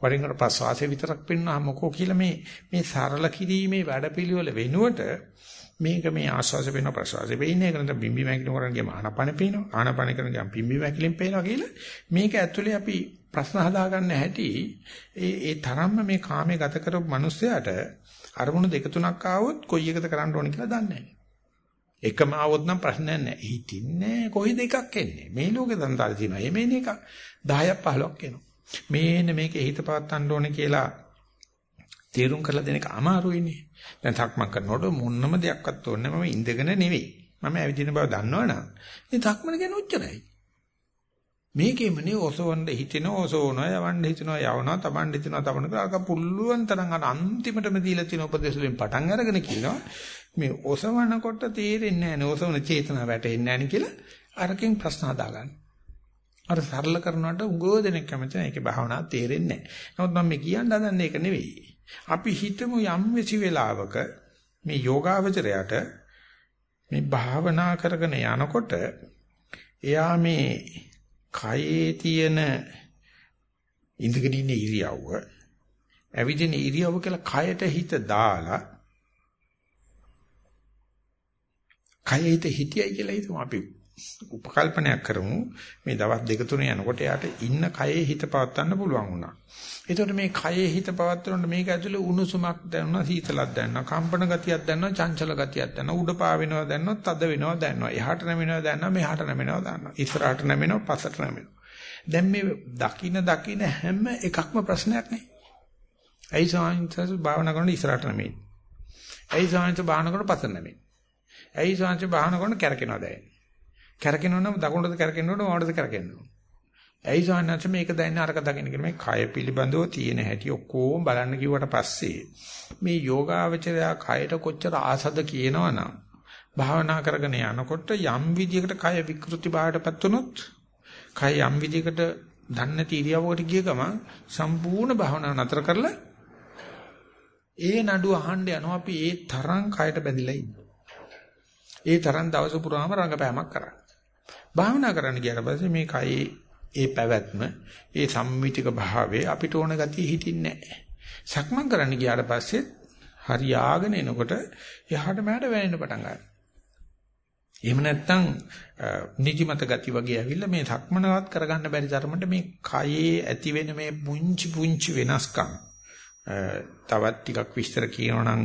වරින් වර ප්‍රසවාසය විතරක් පෙන්නාමකෝ කියලා මේ මේ සරල කිරීමේ වැඩපිළිවෙල වෙනුවට මේක මේ ආස්වාස වෙන ප්‍රසවාස වෙන්නේ ඒක නැත්නම් බිම්බි මැකිලිම කරන්නේ ආනපන පේනවා ආනපන කරන්නේ බිම්බි මැකිලිම පේනවා කියලා මේක ඇතුලේ අපි ප්‍රශ්න හදාගන්න හැටි ඒ ඒ තරම්ම මේ කාමයේ ගත කරපු මිනිස්සයාට අරමුණු දෙක තුනක් ආවොත් කොයි එකද කරන්න ඕන කියලා දන්නේ නැහැ. එකම ආවොත් නම් ප්‍රශ්නයක් නැහැ. හිතින්නේ කොයි දෙකක් එන්නේ. මේ ලෝකේ දන්තාල තියෙනවා. එමෙන්න එක 10ක් 15ක් එනවා. මේන්න මේකේ හිත පවත්තන්න ඕනේ කියලා තීරුම් කරලා දෙන එක අමාරුයිනේ. දැන් තක්මක් කරනකොට මොන්නම දෙයක්වත් ඕනේ මම ඉඳගෙන නෙවෙයි. මම ඇවිදින බව දන්නවනම් ඉතින් තක්මන කියන්නේ උච්චරයි. මේකෙමනේ ඔසවන්න හිතෙන ඔසවනවා යවන්න හිතනවා යවනවා තබන්න හිතනවා තබන කරාක පුල්ලුවන් තරම් අර අන්තිමටම දීලා තියෙන උපදේශ වලින් පටන් අරගෙන කියනවා මේ ඔසවනකොට තේරෙන්නේ නැහැ නේ ඔසවන චේතනාව වැටෙන්නේ නැහැ නේ කියලා අරකින් ප්‍රශ්න හදාගන්න. අර සරල කරනකොට උගෝ දෙනෙක් කැමති නැහැ ඒකේ භාවනාව තේරෙන්නේ නැහැ. නමුත් මම මේ කියන්න හදන්නේ ඒක නෙවෙයි. අපි හිතමු යම් වෙසි වෙලාවක මේ යෝගාවචරයට මේ භාවනා කරගෙන යනකොට එයා මේ කයේ තියෙන ඉඳගෙන ඉන්න ඉරියව්ව ඇවිදින ඉරියව්ව කියලා කයට හිත දාලා කයේ හිත හිටියයි කියලා හිතමු අපි. උපකල්පනයක් කරමු මේ දවස් දෙක තුන යනකොට යාට ඉන්න කයේ හිත පවත්වන්න පුළුවන් වුණා. ඒතකොට මේ කයේ හිත පවත්වනකොට මේක ඇතුලේ උණුසුමක් දැනෙනවා සීතලක් දැනෙනවා කම්පන ගතියක් දැනෙනවා චංචල ගතියක් දැනෙනවා උඩ පා වෙනවා දැනෙනවා තද වෙනවා දැනෙනවා එහාට නැමෙනවා දැනෙනවා මෙහාට නැමෙනවා දැනෙනවා ඉස්සරහට නැමෙනවා පස්සට නැමෙනවා. දැන් මේ දකින දකින හැම එකක්ම ප්‍රශ්නයක් නේ. ඇයි සාංශස භාවනා කරන ඉස්සරහට නැමෙන්නේ? ඇයි සාංශ භාවනා කරන පස්සට නැමෙන්නේ? ඇයි සාංශ භාවනා කරන කැරකෙනවා දැනෙන්නේ? කැරකෙනවා නම් දකුණටද කැරකෙන්නවද වමටද කැරකෙන්නවද? ඇයි සාංශ මේක දැනෙන්නේ අරක දකින්න කියලා මේ කය පිළිබඳව තියෙන හැටි ඔක්කොම බලන්න කිව්වට පස්සේ මේ යෝගාවචරය කයට කොච්චර ආසද කියනවනම් භාවනා කරගෙන යනකොට යම් විදියකට කය විකෘති භාවයටපත් වුනොත් කය යම් විදියකට දන්නේ තීරියවකට ගිය ගමන් සම්පූර්ණ භාවනාව නතර කරලා ඒ නඩුව අහන්න යනවා අපි ඒ තරම් කයට බැඳිලා ඉන්නවා. ඒ තරම් දවස පුරාම රංගපෑමක් කරා. භාවනා කරන්න ගියාට පස්සේ මේ කයේ ඒ පැවැත්ම, ඒ සම්මිතික භාවය අපිට ඕන ගතිය හිටින්නේ නැහැ. සක්මන් කරන්න ගියාට පස්සේ හරියාගෙන එනකොට එහාට මෙහාට වැනෙන්න පටන් ගන්නවා. එහෙම නැත්නම් නිදිමත ගති වගේ ඇවිල්ලා මේ සක්මනවත් කරගන්න බැරි තරමට මේ කයේ ඇති වෙන මේ පුංචි පුංචි වෙනස්කම් තවත් ටිකක් විස්තර කියනවා නම්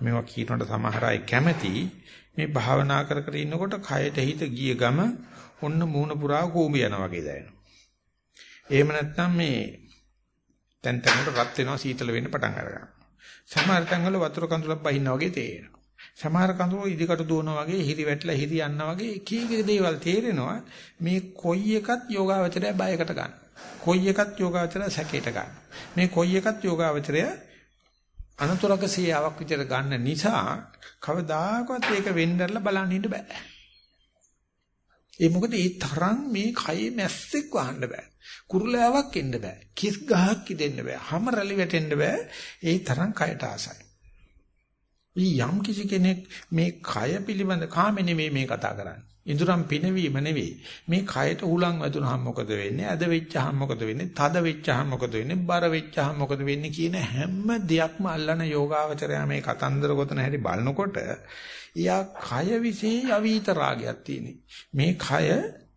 මේවා කියනකොට සමහර අය කැමති මේ භාවනා කර කර ඉන්නකොට කයට හිත ගිය ගම ඔන්න මූණ පුරා කූඹි යනවා වගේ දැනෙනවා. එහෙම නැත්නම් මේ තැන් තැනකට රත් වෙනවා සීතල වෙන්න පටන් ගන්නවා. සමහර තැන්වල වතුර කඳුලක් බහිනා වගේ තේරෙනවා. සමහර කඳුළු ඉදිකට දුවනවා වගේ හිරි වැටලා හිරි යනවා වගේ එක එක දේවල් තේරෙනවා. මේ කොයි එකත් යෝගාවචරය බයකට ගන්න. කොයි එකත් යෝගාවචරය සැකයට ගන්න. මේ කොයි එකත් යෝගාවචරය අනතුරක සියාවක් විතර ගන්න නිසා කවදාකවත් ඒක වෙන්නදලා බලන්න හිට බෑ. ඒ මොකද ඒ තරම් මේ කයේ මැස්සෙක් වහන්න බෑ. කුරුලෑවක් එන්න බෑ. කිස් ගහක් ඉදෙන්න බෑ. හැම රැලි වැටෙන්න බෑ. ඒ තරම් කයට ආසයි. යම් කිසි කෙනෙක් මේ කය පිළිබඳ කාම නෙමෙයි මේ කතා කරන්නේ. ඉඳුරම් පිනවීම නෙවෙයි. මේ කයට උලන් වැදුනහම මොකද වෙන්නේ? අද වෙච්චහම මොකද වෙන්නේ? තද වෙච්චහම මොකද වෙන්නේ? බර වෙච්චහම මොකද වෙන්නේ කියන හැම දෙයක්ම අල්ලන යෝගාවචරය මේ කතන්දර ගොතන හැටි බලනකොට එයා කය વિશે අවීත රාගයක් තියෙන. මේ කය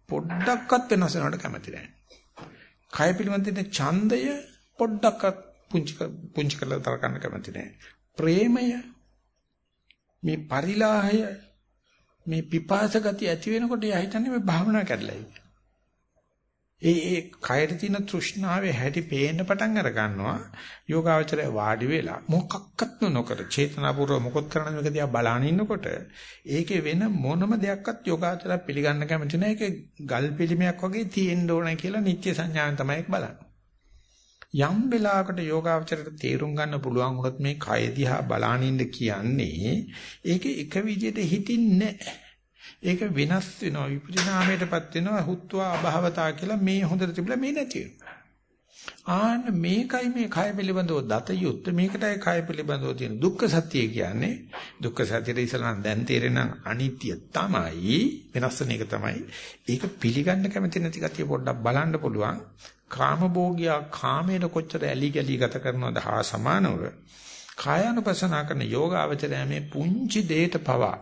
පොඩ්ඩක්වත් වෙනස් වෙනවට කැමති නැහැ. කය පිළිබඳ ඡන්දය පොඩ්ඩක්වත් පුංචි පුංචි කරලා තරකන්න කැමති නැහැ. ප්‍රේමය මේ පරිලාහය මේ පිපාස ගති ඇති වෙනකොට එයා හිතන්නේ මේ භාවනා කරලායි. ඒ ඒ කයට තියෙන තෘෂ්ණාවේ හැටි පේන්න පටන් අර ගන්නවා. යෝගාවචරය වාඩි වෙලා මොකක්වත් නොකර චේතනාපූර්ව මොකොත් කරන මේක දිහා බලාන ඉන්නකොට ඒකේ වෙන මොනම දෙයක්වත් යෝගාවචරය පිළිගන්න කැමති නැහැ. ඒක ගල් පිළිමයක් වගේ තියෙන්න ඕන කියලා නිත්‍ය සංඥාවෙන් තමයි බලන්නේ. යම් වෙලාවකට යෝගාවචරයට තේරුම් ගන්න පුළුවන් වුණොත් මේ කය දිහා බලානින්න කියන්නේ ඒක එක විදිහට හිටින්නේ ඒක වෙනස් වෙනවා විපරිණාමයටපත් වෙනවා හුත්වා අභවතා කියලා මේ හොඳට තිබිලා මේ නැති ආන්න මේකයි මේ කය පිළිබඳව දත යුත්ත. මේකටයි කය පිළිබඳව තියෙන දුක්ඛ සත්‍යය කියන්නේ. දුක්ඛ සත්‍යෙට ඉස්සලන් දැන් තේරෙන අනිත්‍ය තමයි වෙනස් වෙන එක තමයි. ඒක පිළිගන්න කැමති නැති ගතිය පොඩ්ඩක් බලන්න පුළුවන්. කාමභෝගියා කාමයට කොච්චර ඇලි ගලි ගත කරනවද හා සමානව කායानुපසනා කරන යෝගාවචරය මේ පුංචි දෙයට පවා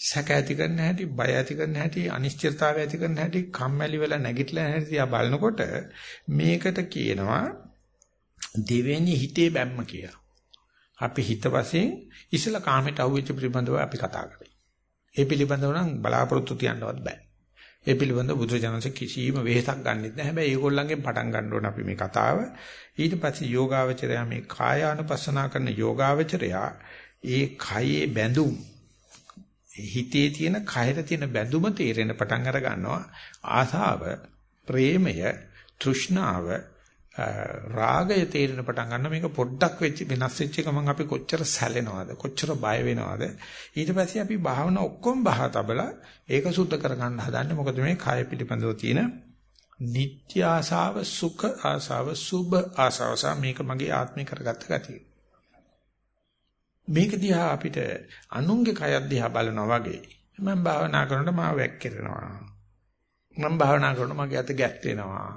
සැක ඇති කරන හැටි බය ඇති කරන හැටි අනිශ්චිතතාවය ඇති කරන හැටි කම්මැලි වෙලා නැගිටලා හැටි තියා බලනකොට මේකට කියනවා දෙවෙනි හිතේ බැම්ම කියලා. අපි හිත වශයෙන් ඉසල කාමයට අහුවෙච්ච පිළිබඳව අපි කතා කරේ. ඒ පිළිබඳව නම් බලාපොරොත්තු තියන්නවත් බෑ. ඒ පිළිබඳව බුදුජානක කිසිම වෙහෙසක් ගන්නෙත් නැහැ. හැබැයි ඒගොල්ලන්ගෙන් පටන් ගන්න ඕන අපි මේ කතාව. ඊට පස්සේ යෝගාවචරය මේ කායානුපස්සනා කරන යෝගාවචරය ඒ කයේ බැඳුම් හිතේ තියෙන කයට තියෙන බැඳුම තේරෙන පටන් අර ගන්නවා. ආසාව, ප්‍රේමය, තෘෂ්ණාව රාගය තේරෙන පටන් ගන්න මේක පොඩ්ඩක් වෙච්ච වෙනස් වෙච්ච ගමන් අපි කොච්චර සැලෙනවද කොච්චර බය වෙනවද? ඊට පස්සේ අපි භාවන ඔක්කොම බහා තබලා ඒක සුද්ධ කරගන්න හදන්නේ මොකද මේ කය පිළිබඳව තියෙන නිත්‍ය ආසාව සුඛ ආසාව සුභ ආසාව මේක මගේ ආත්මේ කරගත්ත ගතිය. මේක දිහා අපිට අනුන්ගේ කයත් දිහා බලනවා වගේ. මම භාවනා කරනකොට මාව වැක්කිරෙනවා. මම භාවනා කරනකොට මගේ අත ගැස් වෙනවා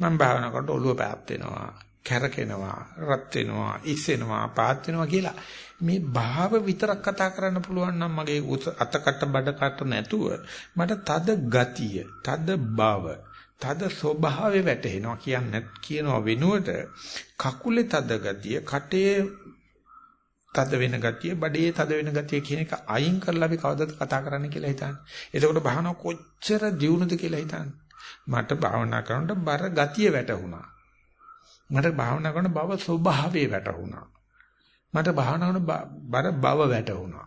මම භාවනා කරනකොට ඔළුව පැත් වෙනවා. කැරකෙනවා, රත් වෙනවා, ඉස්සෙනවා, පාත් වෙනවා කියලා. මේ භාව විතරක් කතා කරන්න පුළුවන් නම් මගේ අතකට බඩකට නැතුව මට තද ගතිය, තද බව, තද ස්වභාවය වැටහෙනවා කියන්නේ කියනවා වෙනුවට කකුලේ තද ගතිය, කටේ තද වෙන ගතිය, බඩේ තද වෙන ගතිය කියන එක අයින් කරලා අපි කවදද කතා කරන්න කියලා හිතන්නේ. එතකොට භාවනාව කොච්චර දියුණුද කියලා හිතන්නේ. මට භාවනා කරනකොට බර ගතිය වැටුණා. මට භාවනා කරන බව ස්වභාවය වැටුණා. මට භාවනා කරන බර බව වැටුණා.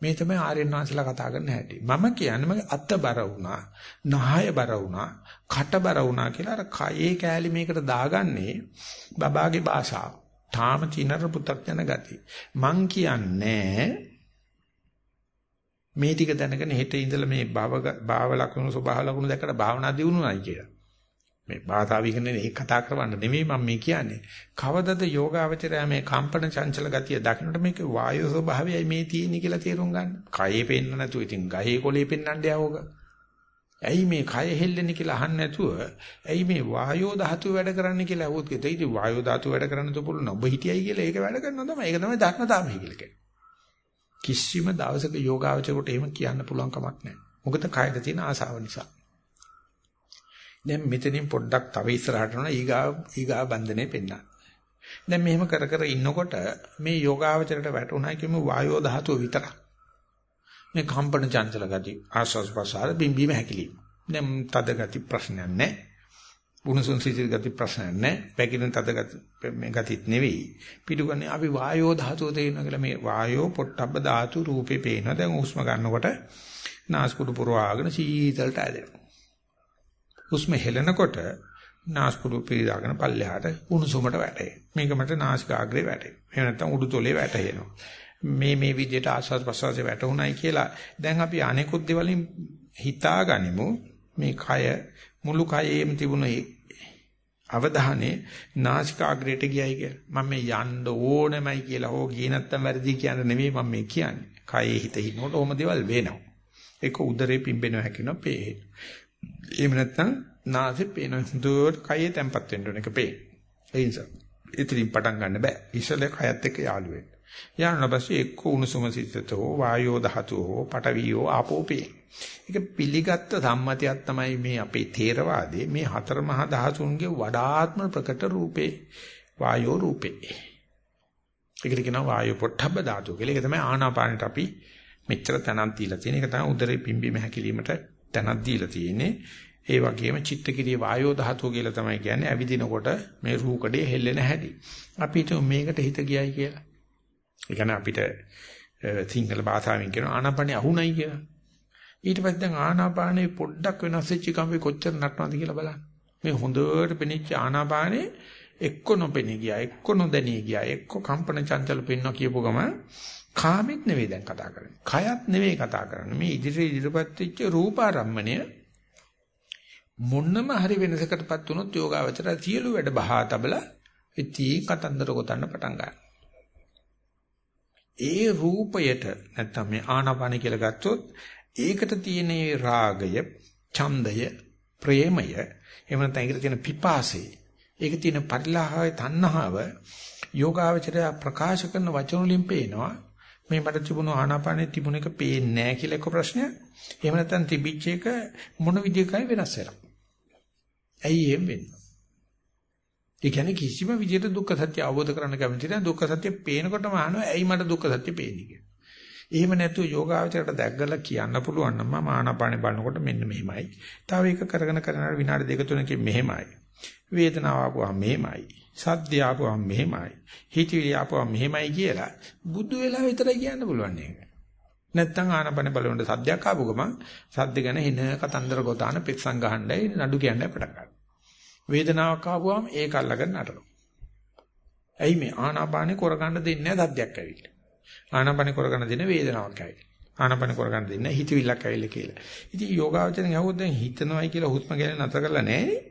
මේ තමයි ආර්යයන් වහන්සේලා කතා කරන හැටි. මම කියන්නේ මගේ අත බර වුණා, නහය බර වුණා, කට බර වුණා කියලා අර කයේ කෑලි මේකට දාගන්නේ බබාගේ භාෂාව. තාම චිනර පු탁 යන ගති. මං කියන්නේ මේ ටික දැනගෙන හෙට ඉඳලා මේ භව භාව ලකුණු ස්වභාව ලකුණු දැක්කට භාවනා දියුණුවයි කියලා. මේ භාෂාව ඉගෙනගෙන ඒක කතා කරවන්න නෙමෙයි මම මේ කියන්නේ. කවදද යෝගාවචරය මේ කම්පන චංචල ගතිය දකින්නට මේක වායු ස්වභාවයයි මේ තියෙන්නේ කියලා තේරුම් ගන්න. කයේ පෙන්න නැතුව ඉතින් ගහේ කොලේ පෙන්නන්න යවෝග. ඇයි මේ කය හෙල්ලෙන්නේ කියලා අහන්න නැතුව ඇයි මේ වායෝ ධාතුව වැඩ කරන්නේ කියලා අහුවොත් කිව්වා. ඉතින් වායෝ ධාතුව වැඩ කරන්න තුපුරුන ඔබ හිටියයි කියලා ඒක වැඩ කරනවා තමයි. ඒක තමයි ධර්මතාවය කියලා කියන්නේ. කිසිම දවසක යෝගාවචරයට එහෙම කියන්න පුළුවන් කමක් නැහැ. මොකද කයද තියෙන ආසාව නිසා. දැන් මෙතනින් පොඩ්ඩක් තව ඉස්සරහට යනවා ඊගා ඊගා බන්ධනේ පෙන්නා. දැන් මෙහෙම කර කර ඉන්නකොට මේ යෝගාවචරයට වැටුණා කියමු වායෝ ධාතුව විතරක්. මේ කම්පන චංචල ගති ආස්වාස් ප්‍රසාර බිම්බීම හැකිලිම. දැන් තද ගති ප්‍රශ්නයක් නැහැ. උණුසුම් සිසිල් ගති ප්‍රශ්නයක් නැහැ. පැකිලෙන තද ගති මේ ගතිත් නෙවෙයි. පිටුගන්නේ අපි වායෝ ධාතුව තේරෙනවා කියලා මේ වායෝ පොට්ටබ්බ ධාතු රූපේ පේනවා. දැන් හුස්ම ගන්නකොට නාස්පුඩු පුරවාගෙන සීතලට ඇදෙනවා. හුස්ම හෙලනකොට නාස්පුඩු පිරදාගෙන පල්ලෙහාට උණුසුමට වැටේ. මේක මට නාසිකාග්‍රේ වැටේ. එහෙම නැත්නම් උඩුතොලේ වැටෙනවා. මේ මේ විදිහට ආස්වාද ප්‍රසවාසයේ වැටුණයි කියලා දැන් අපි අනෙකුත් දේවලින් හිතාගනිමු මේ කය මුළු කයෙම තිබුණ අවධානය නාසිකාග්‍රේට ගියයි කියලා. මම මේ යන්න ඕනෙමයි කියලා හෝ ගියේ නැත්තම් වැරදි කියන නෙමෙයි මම මේ කියන්නේ. කයේ හිත හිනකොට ඕම දේවල් වෙනවා. ඒක උදරේ පිම්බෙනවා හැකිනවා පේ. එහෙම නැත්තම් නාසෙ පේන හොඳට කයේ තැම්පත් වෙන්න ඕන එක පේ. ඒ නිසා ඉතින් පටන් ගන්න බෑ. ඉස්සෙල්ලා කයත් එක්ක යාළු වෙන්න. යාළුවා පස්සේ එක්ක උණුසුම සිතතෝ වායෝ ධාතුෝ පටවියෝ ආපෝපේ. ඒක පිළිගත්ත සම්මතයක් තමයි මේ අපේ තේරවාදයේ මේ හතර මහා ධාතුන්ගේ වඩාත්ම ප්‍රකට රූපේ වායෝ රූපේ. ඒකට කියනවා වායෝ පොට්ටබ්බ ධාතුව කියලා. ඒක තමයි ආනාපානෙට අපි මෙච්චර තැනක් දීලා තියෙන. ඒක තමයි උදරේ පිම්බීම හැකිලීමට තැනක් දීලා තියෙන්නේ. ඒ වගේම චිත්තකිරිය වායෝ ධාතුව කියලා තමයි කියන්නේ. ඇවිදිනකොට මේ රූකඩේ හෙල්ලෙන හැටි. අපිට මේකට හිත ගියයි කියලා. ඒ කියන්නේ අපිට සිංහල භාෂාවෙන් කියන ආනාපානිය අහුණයි කියලා. ඊට පස්සේ දැන් ආනාපානේ පොඩ්ඩක් වෙනස් වෙච්ච කම්පේ කොච්චර නටනවද කියලා බලන්න. මේ හොඳට පෙනිච්ච ආනාපානේ එක්ක නොපෙනී ගියා, එක්ක නොදැනී ගියා, එක්ක කම්පන චංචල පෙන්නවා කියපු ගම කාමෙත් නෙවෙයි දැන් කතා කරන්නේ. කයත් නෙවෙයි කතා කරන්නේ. මේ ඉදිරියේ ඉදිරිපත් වෙච්ච රූපාරම්මණය මොන්නම හරි වෙනසකටපත් වුණොත් යෝගාවචර සියලු වැඩ බහා තබලා ඉතින් කතන්දර ගොතන්න පටන් ගන්නවා. ඒ රූපයට නැත්තම් මේ ආනාපාන කියලා ගත්තොත් ඒකට තියෙන රාගය, ඡන්දය, ප්‍රේමය, එහෙම නැත්නම් ඒකට තියෙන පිපාසය, ඒක තියෙන පරිලාහය, තණ්හාව යෝගාවචරය ප්‍රකාශ කරන වචන වලින් පේනවා. මේ මට තිබුණු ආනාපානෙ තිබුණ එක පේන්නේ නැහැ කියලා එක ප්‍රශ්නයක්. එහෙම නැත්නම් තිබිච්ච එක මොන විදිහකයි වෙනස් වෙලා. ඇයි එහෙම වෙන්නේ? ඒ කියන්නේ කිසිම විදිහට දුක්ඛ සත්‍ය අවබෝධ කරගන්න කැමති නැහැ. දුක්ඛ සත්‍ය පේනකොටම අහනවා ඇයි මට දුක්ඛ සත්‍ය පේන්නේ කියලා. එහෙම නැතුව යෝගාවචරයට දැක්ගලා කියන්න පුළුවන් නම් මම ආනාපානෙ බලනකොට මෙන්න මෙහෙමයි. තව එක කරගෙන කරගෙන විනාඩි දෙක තුනකින් මෙහෙමයි. වේදනාව ආපුවම මෙහෙමයි. සද්ද ආපුවම මෙහෙමයි. හිතවිලි ආපුවම මෙහෙමයි කියලා බුදු වෙලා විතරයි කියන්න පුළුවන් ඒක. නැත්තම් ආනාපානෙ බලනකොට සද්දයක් ආපු ගමන් සද්ද ගැන එන කතන්දර ගොතාන පෙත්සම් ගහන්නයි නඩු කියන්නයි පටන් ගන්නවා. වේදනාවක් ආවම ඒක අල්ලගෙන නටනවා. ඇයි මේ ආනාපානේ කරගන්න දෙන්නේ නැහැ සද්දයක් ඇවිල්ලා. ආනාපානේ කරගන්න දෙන්නේ වේදනාවක් ඇවිල්ලා. ආනාපානේ කරගන්න දෙන්නේ හිතවිල්ලක් ඇවිල්ලා කියලා. ඉතින් යෝගාවචරයෙන් යහුවොත් දැන් හිතනවයි කියලා හුස්ම ගැන නතර කරලා නැහැනේ.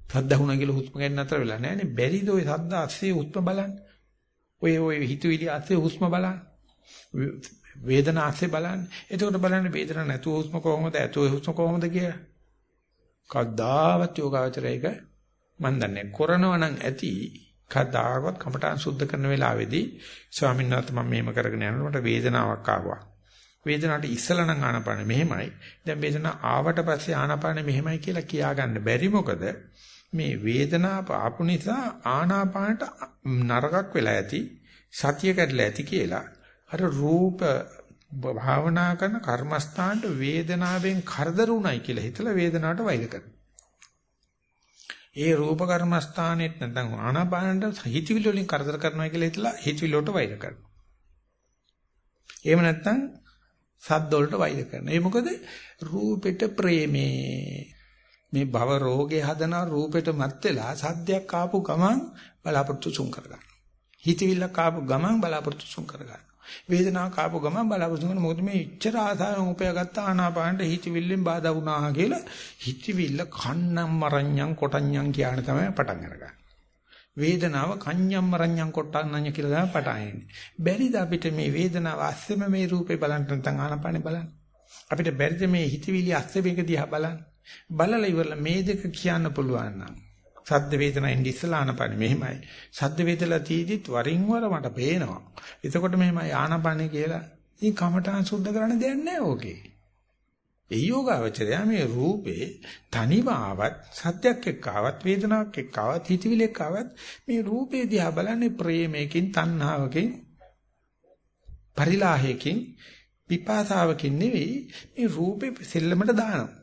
සද්ද වුණා කියලා හුස්ම ගැන නතර වෙලා නැහැනේ. බැරිද ওই සද්ද ASCII හුස්ම බලන්න? ඔය ඔය හිතවිලි ASCII හුස්ම බලන්න. වේදනා ASCII බලන්න. එතකොට බලන්න වේදනාවක් නැතුව හුස්ම කොහොමද? ඇතුව හුස්ම කොහොමද කියලා. කවදාවත් යෝගාවචරයක මන් දන්නේ කරනවා නම් ඇති කදාවත් කමඨාන් සුද්ධ කරන වෙලාවේදී ස්වාමීන් වහන්සේ මම මේම කරගෙන යනකොට මට වේදනාවක් ආවා. වේදනාවට ඉස්සලා නම් ආනාපාන මෙහෙමයි. දැන් වේදනාව ආවට පස්සේ ආනාපාන මෙහෙමයි කියලා කියාගන්න බැරි මොකද මේ වේදනාව ආපු නිසා ආනාපානට නරකක් වෙලා ඇති සතිය කැඩලා ඇති කියලා අර රූප භාවනා කරන කර්මස්ථානට වේදනාවෙන් කරදර උණයි කියලා හිතලා වේදනාවට වෛර කරනවා. ඒ රූප කර්මස්ථානෙත් නැත්නම් ආනාපානට හිතවිලි වලින් කරදර කරනවා කියලා හිතලා හිතවිලි වලට වෛර කරනවා. එහෙම නැත්නම් සද්ද වලට වෛර කරනවා. ඒ මොකද රූපෙට ප්‍රේමේ මේ භව රෝගේ හදන රූපෙට මත් වෙලා සද්දයක් ආපු ගමන් බලාපොරොත්තු සුන් කරගන්නවා. හිතවිල්ලක් ආපු ගමන් බලාපොරොත්තු සුන් කරගන්නවා. වේදනාවක් ආපු ගමන් බලාපොරොත්තු කරන මොකද මේ ඉච්ඡර ආසාවෙන් උපයාගත්ත ආනාපානට හිතවිල්ලෙන් බාධා වුණා කියලා හිතවිල්ල කන්නම් මරඤ්ඤම් කොටඤ්ඤම් කියන තමයි පටන් අරගන්නේ. වේදනාව කඤ්ඤම් මරඤ්ඤම් කොටඤ්ඤම් කියලා තමයි පටන් එන්නේ. බැරිද අපිට මේ වේදනාව අස්සෙම මේ රූපේ බලන්න නැත්නම් ආනාපානේ බලන්න. අපිට බැරිද මේ හිතවිලි අස්සේ මේක දිහා බලන්න. බලලා ඉවරලා මේ දෙක කියන්න පුළුවන් නම් සද්ද වේදනා ඉඳි ඉස්සලා ආනපන මෙහෙමයි. සද්ද වේදලා තීදිත් වරින් වර මට පේනවා. එතකොට මෙහෙමයි ආනපන කියලා. ඉතින් කමඨාන් සුද්ධ කරන්න දෙයක් නැහැ ඕකේ. ඒ යෝගාවචරය මේ රූපේ තනිව ආවත් සත්‍යයක් එක්ක ආවත් වේදනාවක් එක්ක ආවත් හිතවිලි එක්ක ආවත් මේ රූපේ දිහා බලන්නේ ප්‍රේමයෙන් තණ්හාවකින් පරිලාහයකින් පිපාසාවකින් නෙවෙයි මේ රූපේ සෙල්ලමට දානවා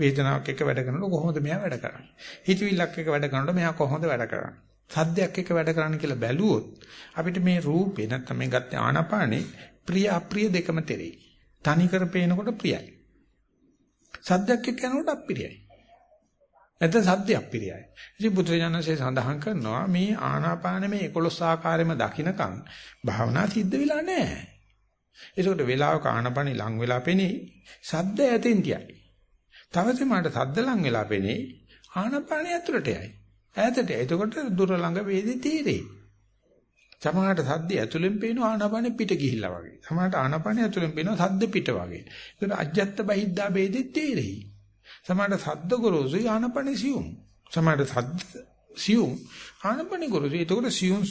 වේදනාවක් එක්ක වැඩ කරනකොට කොහොමද මෙයා වැඩ කරන්නේ? හිතවිල්ලක් එක්ක වැඩ කරනකොට මෙයා කොහොමද වැඩ කරන්නේ? සද්දයක් එක්ක වැඩ කරන්නේ කියලා බැලුවොත් අපිට මේ රූපේ නැත්නම් මේ ගත්ත ආනාපානේ ප්‍රිය අප්‍රිය දෙකම තෙරෙයි. තනි කර පේනකොට ප්‍රියයි. සද්දයක් එක්ක යනකොට අප්‍රියයි. නැත්නම් සද්ද අප්‍රියයි. ඉතින් බුදුරජාණන්සේ සඳහන් කරනවා මේ ආනාපාන මේ 11 ආකාරයෙන්ම දකින්නකම් භාවනා සිද්ධ වෙලා නැහැ. ඒකට වෙලාවක ආනාපානි ලං වෙලා පෙනේ සද්ද ඇතෙන් තියයි. තව සමාට සද්ද ලං වෙලා පෙනේ ආනපානිය ඇතුළට යයි. ඈතට. එතකොට දුර ළඟ වේදේ තීරේ. සමහරට සද්ද ඇතුළෙන් පේන ආනපානෙ පිට ගිහිල්ලා වගේ. සමහරට ආනපානෙ ඇතුළෙන් පේන සද්ද පිට වගේ. ඒකට අජ්ජත් බහිද්දා ભેදෙ තීරෙයි. සමහරට සද්ද ගොරෝසුයි ආනපානෙ සියුම්. සමහරට සද්ද සියුම් ආනපානෙ ගොරෝසුයි. එතකොට සියුම්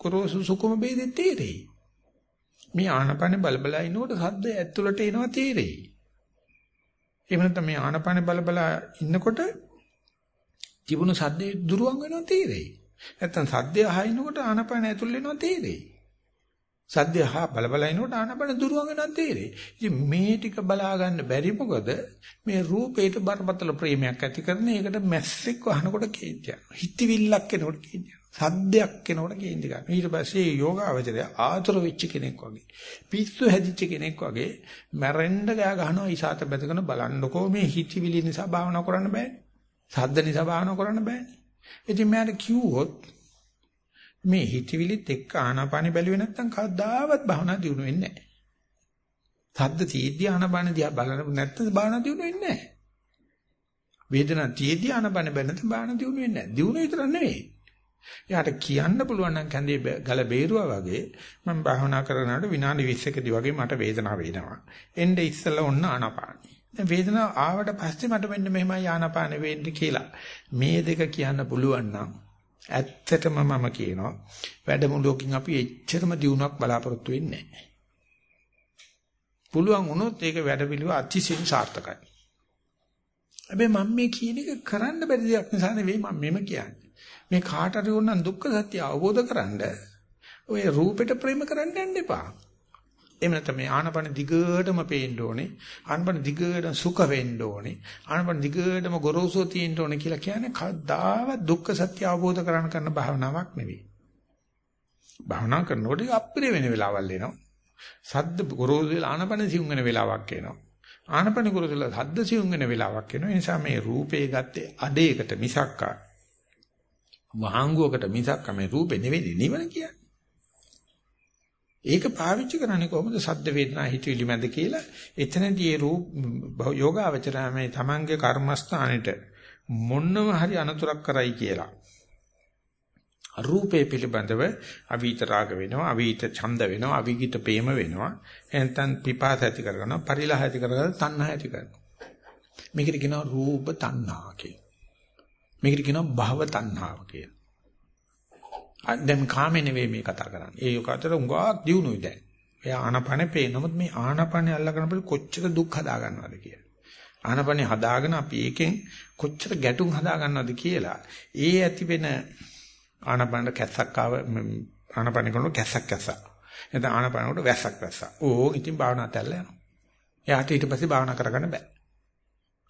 ගොරෝසු සුකුම ભેදෙ තීරෙයි. මේ ආනපානෙ බලබලා ඉනකොට සද්ද ඇතුළට එනවා තීරෙයි. එහෙම නැත්නම් මේ ආනපාන බල බල ඉන්නකොට තිබුණු සද්දේ දුරවන් වෙනවා තේරෙයි. නැත්නම් සද්දය අහිනකොට ආනපාන ඇතුල් වෙනවා තේරෙයි. සද්දය අහා බල බල ඉනකොට ආනපාන දුරවන් වෙනවා තේරෙයි. ඉතින් මේ ටික බලා ගන්න බැරි මොකද මේ රූපේට බරපතල ප්‍රේමයක් ඇති කරන එකට මැස්සෙක් වහනකොට කේන්ති යනවා. හිතවිල්ලක් එනකොට කේන්ති යනවා. සද්දයක් කෙනකොට කේන්ති ගන්න. ඊට පස්සේ යෝගාවචරය ආතුර වෙච්ච කෙනෙක් වගේ. පිස්සු හැදිච්ච කෙනෙක් වගේ මැරෙන්න ගෑ ගහනවා ඊසాత බැදගෙන බලන්නකෝ මේ හිතවිලි නිසා භාවනා කරන්න බෑනේ. සද්ද නිසා භාවනා කරන්න බෑනේ. ඉතින් මම කිව්වොත් මේ හිතවිලිත් එක්ක ආනාපානෙ බැලුවේ නැත්නම් කවදාවත් භාවනා දියුණු වෙන්නේ නැහැ. සද්ද තීද්දී ආනාපාන දිහා බලන නැත්නම් භාවනා දියුණු වෙන්නේ නැහැ. වේදනා තීද්දී ආනාපාන බැලන නැත්නම් භාවනා දියුණු වෙන්නේ නැහැ. දියුණු විතර නෙවෙයි. එයාට කියන්න පුළුවන් නම් කැඳේ ගල බේරුවා වගේ මම භාවනා කරනකොට විනාඩි 20කදී වගේ මට වේදනාව එනවා. එnde ඉස්සෙල්ලා ඔන්න ආනාපානයි. දැන් වේදනාව ආවට පස්සේ මට මෙන්න මෙහෙමයි ආනාපාන වෙන්නේ කියලා. මේ දෙක කියන්න පුළුවන් නම් ඇත්තටම මම කියනවා වැඩමුළුවකින් අපි එච්චරම දියුණුවක් බලාපොරොත්තු වෙන්නේ නැහැ. පුළුවන් වුණොත් ඒක වැඩපිළිවෙල අතිශයින් සාර්ථකයි. හැබැයි මම මේ කියන එක කරන්න බැරි දෙයක් නිසා නෙවෙයි මම මෙම කියන්නේ. මේ කාට හරි ඕනනම් දුක්ඛ සත්‍ය අවබෝධ කරගන්න ඔය රූපෙට ප්‍රේම කරන්න යන්න එපා. එහෙම නැත්නම් මේ ආනපන දිගටම පේන්න ඕනේ. ආනපන දිගටම සුඛ වෙන්න ඕනේ. ආනපන දිගටම ගොරෝසු තියෙන්න ඕනේ කියලා කියන්නේ කවදාවත් දුක්ඛ සත්‍ය අවබෝධ කරගන්න කරන භාවනාවක් නෙවෙයි. භාවනා කරනකොට අප්‍රිය වෙන වෙලාවල් එනවා. සද්ද ගොරෝසු වෙලා ආනපන සිවුම් වෙන වෙලාවක් එනවා. ආනපන ගොරෝසු වෙලා සද්ද සිවුම් වෙන වෙලාවක් එනවා. ඒ නිසා මේ රූපේ ගත්තේ අඩේකට මිසක්කා වහංගුවකට මිසක් මේ රූපේ නෙවෙයි නිවන කියන්නේ. ඒක පාවිච්චි කරන්නේ කොහොමද? සද්ද වේදනා හිතවිලි මැද කියලා එතනදී ඒ රූප යෝගාවචරය මේ තමන්ගේ කර්මස්ථානෙට මොන්නම හරි අනතුරක් කරයි කියලා. රූපේ පිළිබඳව අවීත රාග වෙනවා අවීත ඡන්ද වෙනවා අවීගිත ප්‍රේම වෙනවා. එතෙන් පිපාස ඇති කරගන්නවා පරිලහ ඇති කරගන්නවා තණ්හා ඇති කරනවා මේකට කියනවා රූප තණ්හා කියලා. මේකට කියනවා භව තණ්හාව කියලා. දැන් කාමේ නෙවෙයි මේ කතා කරන්නේ. ඒ යෝගාතර උඟාක් දිනුනොයි දැන්. එයා ආනපනේ පේන නමුත් මේ ආනපනේ අල්ලගෙන බලි කොච්චර දුක් හදා ගන්නවද කියලා. ආනපනේ හදාගෙන අපි ඒකෙන් කොච්චර ගැටුම් හදා ගන්නවද කියලා. ඒ ඇති වෙන ආනපනට කැස්සක් ආව ආනපනේ කරනකොට කැස්සක් කැස්සා. එතන ආනපනකට වැස්සක් වැස්සා. ඕ ඉතින් භාවනා තැල්ල යනවා. එයාට ඊට පස්සේ භාවනා කරගන්න බෑ.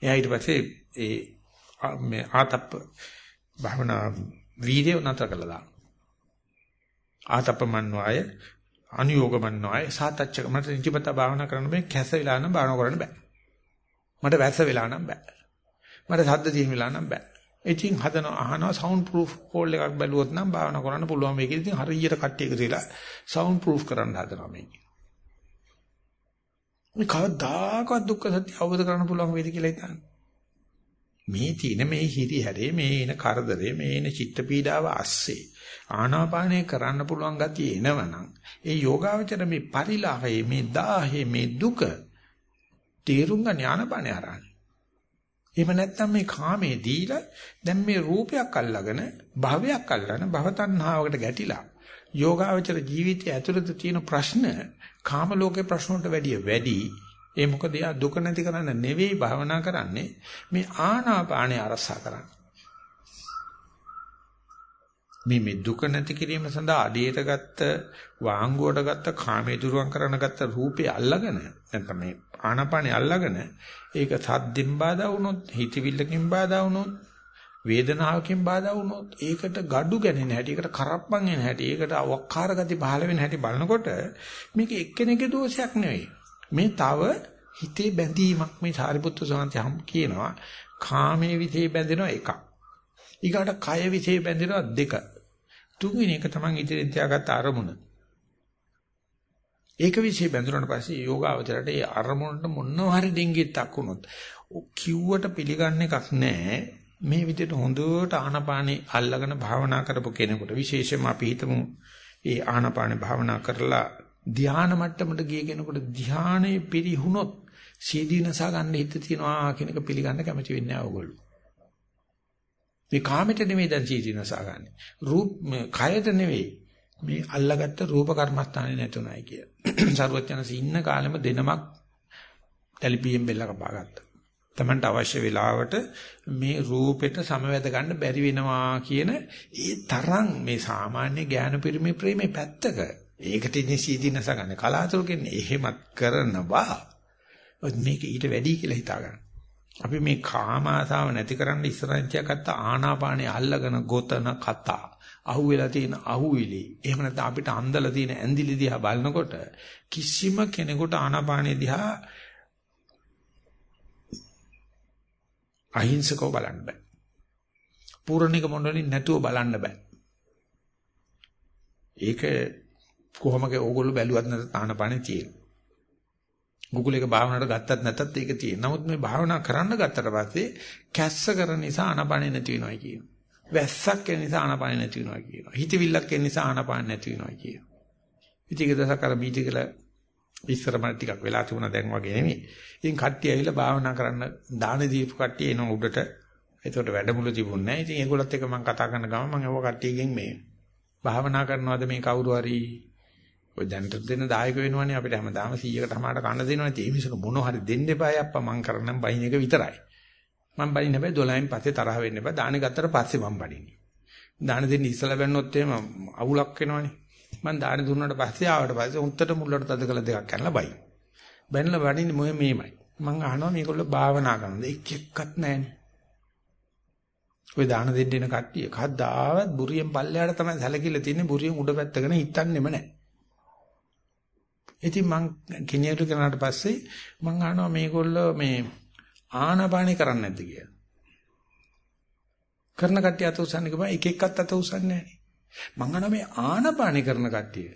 එයා ඊට පස්සේ ඒ මේ ආතප්ප භාවනා වීර්යය නතර කළා දානවා. ආතප්පමන්වාය අනුയോഗමන්වාය සාතච්චක මට නිතිපත භාවනා කරන්න බෑ කැස වෙලා නම් භාවනා කරන්න බෑ. මට වැස්ස වෙලා නම් බෑ. මට සද්ද තියෙන වෙලා නම් බෑ. ඉතින් හදන අහනවා සවුන්ඩ් ප්‍රූෆ් කෝල් එකක් බැලුවොත් නම් භාවනා කරන්න පුළුවන් මේක ඉතින් හරියට කට්ටිය එකතු වෙලා සවුන්ඩ් ප්‍රූෆ් කරන්න හදනවා මේක. මේ කවදාකවත් දුක්ඛ සත්‍ය අවබෝධ කරගන්න පුළුවන් වේද කියලා හිතන්නේ. මේ තියෙන මේ හිරි හැරේ මේ එන කරදරේ මේ එන චිත්ත පීඩාව අස්සේ ආනාපානය කරන්න පුළුවන් ගතිය එනවනම් ඒ යෝගාවචර මේ පරිලාහයේ මේ දාහේ මේ දුක තේරුම් ගන්න ඥානපණ ආරණ. එහෙම නැත්නම් මේ කාමයේ දීලා දැන් මේ රූපයක් අල්ලගෙන භවයක් අල්ලන භවතණ්හාවකට ගැටිලා යෝගාවචර ජීවිතය ඇතුළත තියෙන ප්‍රශ්න කාම ලෝකේ ප්‍රශ්න වලට වැඩිය වැඩි ඒ මොකද යා දුක නැති කරන්න නෙවෙයි භවනා කරන්නේ මේ ආනාපානේ අරසා කරන්නේ. මේ මේ දුක නැති කිරීම සඳහා අඩේට ගත්ත වාංගුවට ගත්ත කාමයේ දුරුවන් කරන ගත්ත රූපේ අල්ලගෙන නැත්නම් මේ ආනාපානේ අල්ලගෙන ඒක සද්දෙන් බාධා වුණොත් හිතවිල්ලකින් බාධා වුණොත් වේදනාවකින් බාධා වුණොත් ඒකට gadu ගැනෙන හැටි ඒකට කරප්පන් එන හැටි ඒකට අවක්කාර ගති පහළ වෙන හැටි බලනකොට මේක එක්කෙනෙකුගේ දෝෂයක් නෙවෙයි. මේ තව හිතේ බැඳීමක් මේ සාරිපුත්‍ර සාන්ති කියනවා කාමයේ විතේ බැඳෙනවා එකක් ඊගාට කය විතේ බැඳෙනවා දෙක තුන්වෙනි එක තමයි ඉදිරියෙන් තියාගත්ත අරමුණ. ඒක વિશે බැඳුනට පස්සේ යෝගාවචරයට ඒ අරමුණට මොනවා හරි දෙංගෙත්තක් වුණොත් කිව්වට පිළිගන්න එකක් නැහැ. මේ විදිහට හොඳට ආනපානේ අල්ලගෙන භාවනා කරපු කෙනෙකුට විශේෂයෙන්ම අපි හිතමු ඒ ආනපානේ භාවනා කරලා ධානා මට්ටමට ගිය කෙනෙකුට ධානයේ පිරිහුනොත් සීදීනසා ගන්න හිත තියනවා කියන එක පිළිගන්න කැමති වෙන්නේ නැහැ ඕගොල්ලෝ. මේ කාමයට නෙමෙයි දැන් සීතිනසා ගන්න. රූප කයට නෙවෙයි. මේ අල්ලගත්ත රූප කර්මස්ථානේ නැතුණයි කිය. සරුවචනස ඉන්න කාලෙම දෙනමක් තැලිපියෙන් බෙල්ල කපා ගත්තා. Tamanට අවශ්‍ය වෙලාවට මේ රූපෙට සමවැද ගන්න බැරි වෙනවා කියන ඒ තරම් මේ සාමාන්‍ය ඥාන පිරිමේ ප්‍රේමේ පැත්තක. ඒකට ඉන්නේ සීතිනස ගන්න. කලාතුරකින් එහෙමත් කරනවා. මේක ඊට වැඩි කියලා හිතා ගන්න. අපි මේ කාම ආසාව නැති කරන්න ඉස්සරහින් තියාගත්ත ආනාපානේ අල්ලගෙන ගොතන කතා අහුවෙලා තියෙන අහුවිලි එහෙම නැත්නම් අපිට අන්දලා තියෙන ඇඳිලි දිහා බලනකොට කිසිම කෙනෙකුට ආනාපානේ දිහා අහිංසකව බලන්න බෑ පූර්ණික මොණ්ඩලින් නැතුව බලන්න බෑ ඒක කොහොමද ඕගොල්ලෝ බැලුවත් නැත්නම් ආනාපානේ තියෙනවා ගුගල් එක භාවනාවට ගත්තත් නැතත් ඒක තියෙන. නමුත් මේ භාවනා කරන්න ගත්තට පස්සේ කැස්ස කරන නිසා ආනපානෙ නැති වෙනවා කියනවා. වැස්සක් එන නිසා ආනපානෙ නැති වෙනවා කියනවා. හිතවිල්ලක් එන නිසා ආනපානෙ නැති වෙනවා කියනවා. ඉතින් ඒක දසකර බීටි කියලා ඉස්සර මට ටිකක් වෙලා තිබුණා දැන් වගේ නෙමෙයි. ඉතින් කට්ටිය ඇවිල්ලා භාවනා කරන්න දාන දීපු කට්ටිය එන උඩට. ඒකට වැඩමුළු තිබුණේ නැහැ. ඉතින් ඒගොල්ලොත් එක්ක මම කතා කරන ගමන් මම ඒව කට්ටියගෙන් මේ භාවනා කරනවාද මේ කවුරු හරි ඔය දැනට දෙන දායක වෙනවනේ අපිට හැමදාම 100කට හමාරට කන්න දෙනවනේ. ඒ මිසක මොන හරි දෙන්න එපා යප්පා මං කරන්නම් බයින් එක විතරයි. මං බයින් හැබැයි 12න් පස්සේ තරහ වෙන්න එපා. දාන ගත්තට පස්සේ මං බඩින්නේ. දාන දෙන්න ඉස්සලා බැන්නොත් එහෙම අවුලක් වෙනවනේ. මං දාන දුන්නාට පස්සේ ආවට පස්සේ උන්ටට මුල්ලට තද කළ දෙකක් කරලා බයි. බැනලා වඩින්නේ මොයේ මේමයි. මං අහනවා මේගොල්ලෝ භාවනා කරනද එක් එක්කත් නැහනේ. ඔය දාන දෙන්න එන කට්ටිය කද්දාවත් බුරියෙන් පල්ලයට තමයි සැලකිලා තින්නේ බුරියෙන් උඩ පැත්තගෙන හිටන්නෙම නැහැ. ඉතින් මං කිනියටු කරනාට පස්සේ මං අහනවා මේගොල්ලෝ මේ ආනාපානෙ කරන්නේ නැද්ද කියලා. කරන කට්ටිය අත උස්සන්නේ කොහොමද එක එක්කත් අත උස්සන්නේ නැහැ. මං අහනවා මේ ආනාපානෙ කරන කට්ටිය.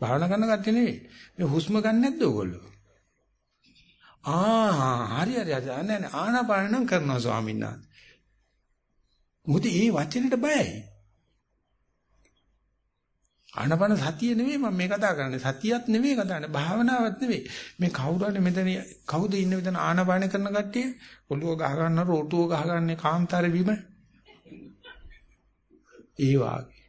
භාවනා කරන කට්ටිය නෙවෙයි. මේ හුස්ම ගන්න නැද්ද ඔයගොල්ලෝ? ආ හරි හරි හරි නෑ නෑ ආනාපාන නම් කරනවා ස්වාමීන් වහන්සේ. මොකද ඒ වචනෙට බයයි. ආනපන සතිය නෙවෙයි මම මේ කතා කරන්නේ සතියක් නෙවෙයි කතා කරන්නේ භාවනාවක් නෙවෙයි මේ කවුරු හරි මෙතන කවුද ඉන්නේ මෙතන ආනපාන කරන කට්ටිය ඔළුව ගහ ගන්න රෝටුව ගහ ගන්න කාන්තාරේ බිම ඒ වාගේ.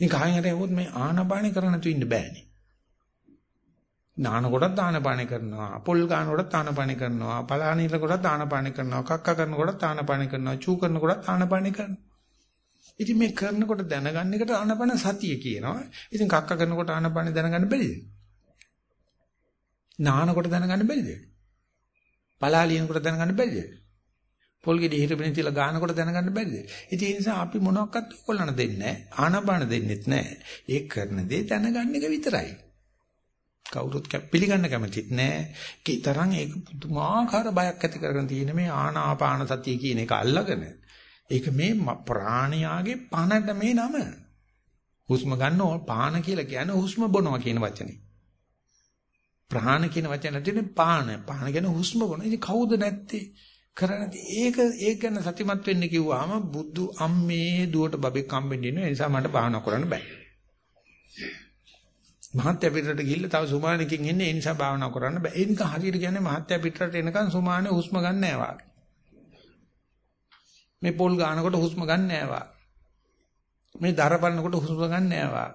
ඉතින් කයින් හරි හොත් මේ ආනපානේ කරන්න තු ඉන්න බෑනේ. නාන කොටත් ආනපානේ කරනවා. පොල් ගාන කොටත් ආනපානේ කරනවා. පලානිල කොටත් ආනපානේ කරනවා. කක්ක කරන කොටත් ආනපානේ කරනවා. චූ කරන කොටත් ආනපානේ කරනවා. ඉතින් මේ කරනකොට දැනගන්න එකට ආනපන සතිය කියනවා. ඉතින් කක්ක කරනකොට ආනපන දැනගන්න බැරිද? නානකොට දැනගන්න බැරිද? පලාලියනකොට දැනගන්න බැරිද? පොල් ගෙඩි හිරපින තියලා ගානකොට දැනගන්න බැරිද? ඉතින් ඒ නිසා අපි මොනවත් ඔයගොල්ලන්ට දෙන්නේ නැහැ. ආනපාන දෙන්නෙත් නැහැ. ඒ කරන දේ දැනගන්න එක විතරයි. කවුරුත් පිළිගන්න කැමතිත් නැහැ. කීතරම් ඒක පුදුමාකාර බයක් ඇති කරගෙන තියෙන මේ ආනාපාන සතිය කියන එක අල්ලගෙන ඒක මේ ප්‍රාණයාගේ පණට මේ නම. හුස්ම ගන්න පාන කියලා කියන්නේ හුස්ම බොනවා කියන වචනේ. ප්‍රාණ කියන වචන නැතිනේ පාන. පාන කියන්නේ හුස්ම බොන. ඉතින් කවුද නැත්තේ? කරන්නේ ඒක ඒක ගැන සතිමත් වෙන්න කිව්වම බුදු අම්මේ දුවට බබෙක් හම්බෙන්න ඉන්න නිසා මට භාවනා කරන්න බෑ. මහත්ය පිටරට ගිහිල්ලා තව සුමානකින් ඉන්නේ ඒ නිසා භාවනා කරන්න බෑ. ඒ නිකන් හරියට කියන්නේ මහත්ය පිටරට එනකන් සුමානේ හුස්ම ගන්න නෑ මේ පොල් ගන්නකොට හුස්ම ගන්න නෑ මේ දර බලනකොට හුස්ම ගන්න නෑ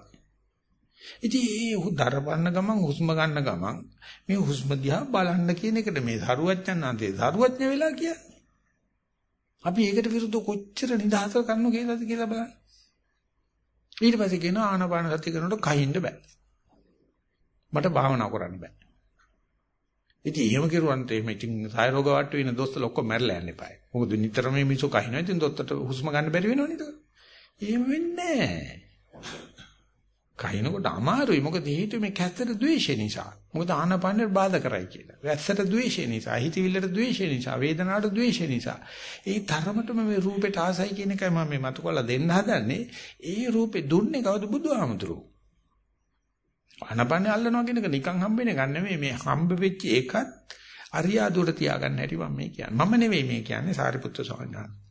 ඉතින් ඒ දරපන්න ගමන් හුස්ම ගන්න ගමන් මේ හුස්ම දිහා බලන්න කියන එකට මේ සරුවච්චන්නාන්තේ සරුවච්ඥ වෙලා කියන්නේ. අපි ඒකට විරුද්ධව කොච්චර නිදහස කරනු කියලාද කියලා බලන්න. ඊට පස්සේ කියනවා ආනාපාන සතිය කරනකොට කහින්න බෑ. මට භාවනා කරන්න බෑ. ඉතින් එහෙම කෙරුවන්ට එහෙම ඉතින් සාය රෝග වට්ටු වෙන දොස්තර ඔක්කොම මැරලා යන්න එපායි. මොකද නිතරම මේ මිනිස්සු කහිනවා. ඉතින් දොස්තරට හුස්ම ගන්න බැරි වෙනවනේ ඒක. එහෙම වෙන්නේ නැහැ. කහිනකොට අමාරුයි. මොකද හේතුව මේ කැත්තට ද්වේෂය නිසා. මොකද ආනපනෙට බාධා කරයි කියලා. වැස්සට ද්වේෂය නිසා, හිතවිල්ලට ද්වේෂය නිසා, වේදනාවට ද්වේෂය නිසා. ඒ තරමටම මේ රූපෙට ආසයි කියන එකයි මම මේ මතු කරලා දෙන්න හදන්නේ. ඒ රූපේ දුන්නේ කවුද බුදුහාමුදුරුවෝ? ආනපනේ අල්ලනවා කියන එක නිකන් හම්බෙන එක නෙමෙයි මේ හම්බ වෙච්ච එකත් අරියාදුවට තියාගන්න හැටි මම මේ කියන්නේ. මම නෙවෙයි මේ කියන්නේ සාරිපුත්‍ර ස්වාමීන් වහන්සේ.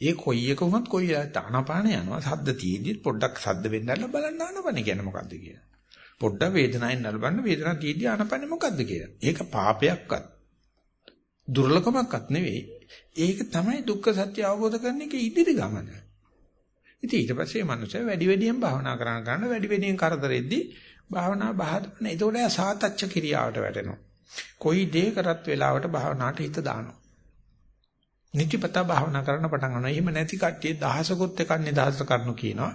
ඒ කොයි එක වුණත් කොයි ආනාපාන යනවා සද්ද තියෙද්දි පොඩ්ඩක් සද්ද වෙන්නilla බලන්න ආනාපාන කියන්නේ මොකද්ද කියලා. පොඩ්ඩක් වේදනාවෙන් නලබන්න වේදනාව තියෙද්දි ආනාපාන මොකද්ද කියලා. ඒක පාපයක්වත් දුර්ලභමක්වත් නෙවෙයි. ඒක තමයි දුක්ඛ සත්‍ය අවබෝධ කරන එක ඉදිරි ගමන. ඉතින් ඊට පස්සේ මනුස්සය වැඩි වැඩියෙන් භාවනා කරන කරන වැඩි වැඩියෙන් කරදරෙද්දි භාවනා බහදන. ඒතකොට සාතච්ච කිරියාවට වැටෙනවා. කොයි දේ කරත් වෙලාවට භාවනාවට හිත දානවා. නිතිපතා භාවනා කරන්න පටන් ගන්නවා. එහෙම නැති කට්ටිය දහසකොත් එකක් නිදහස කරනු කියනවා.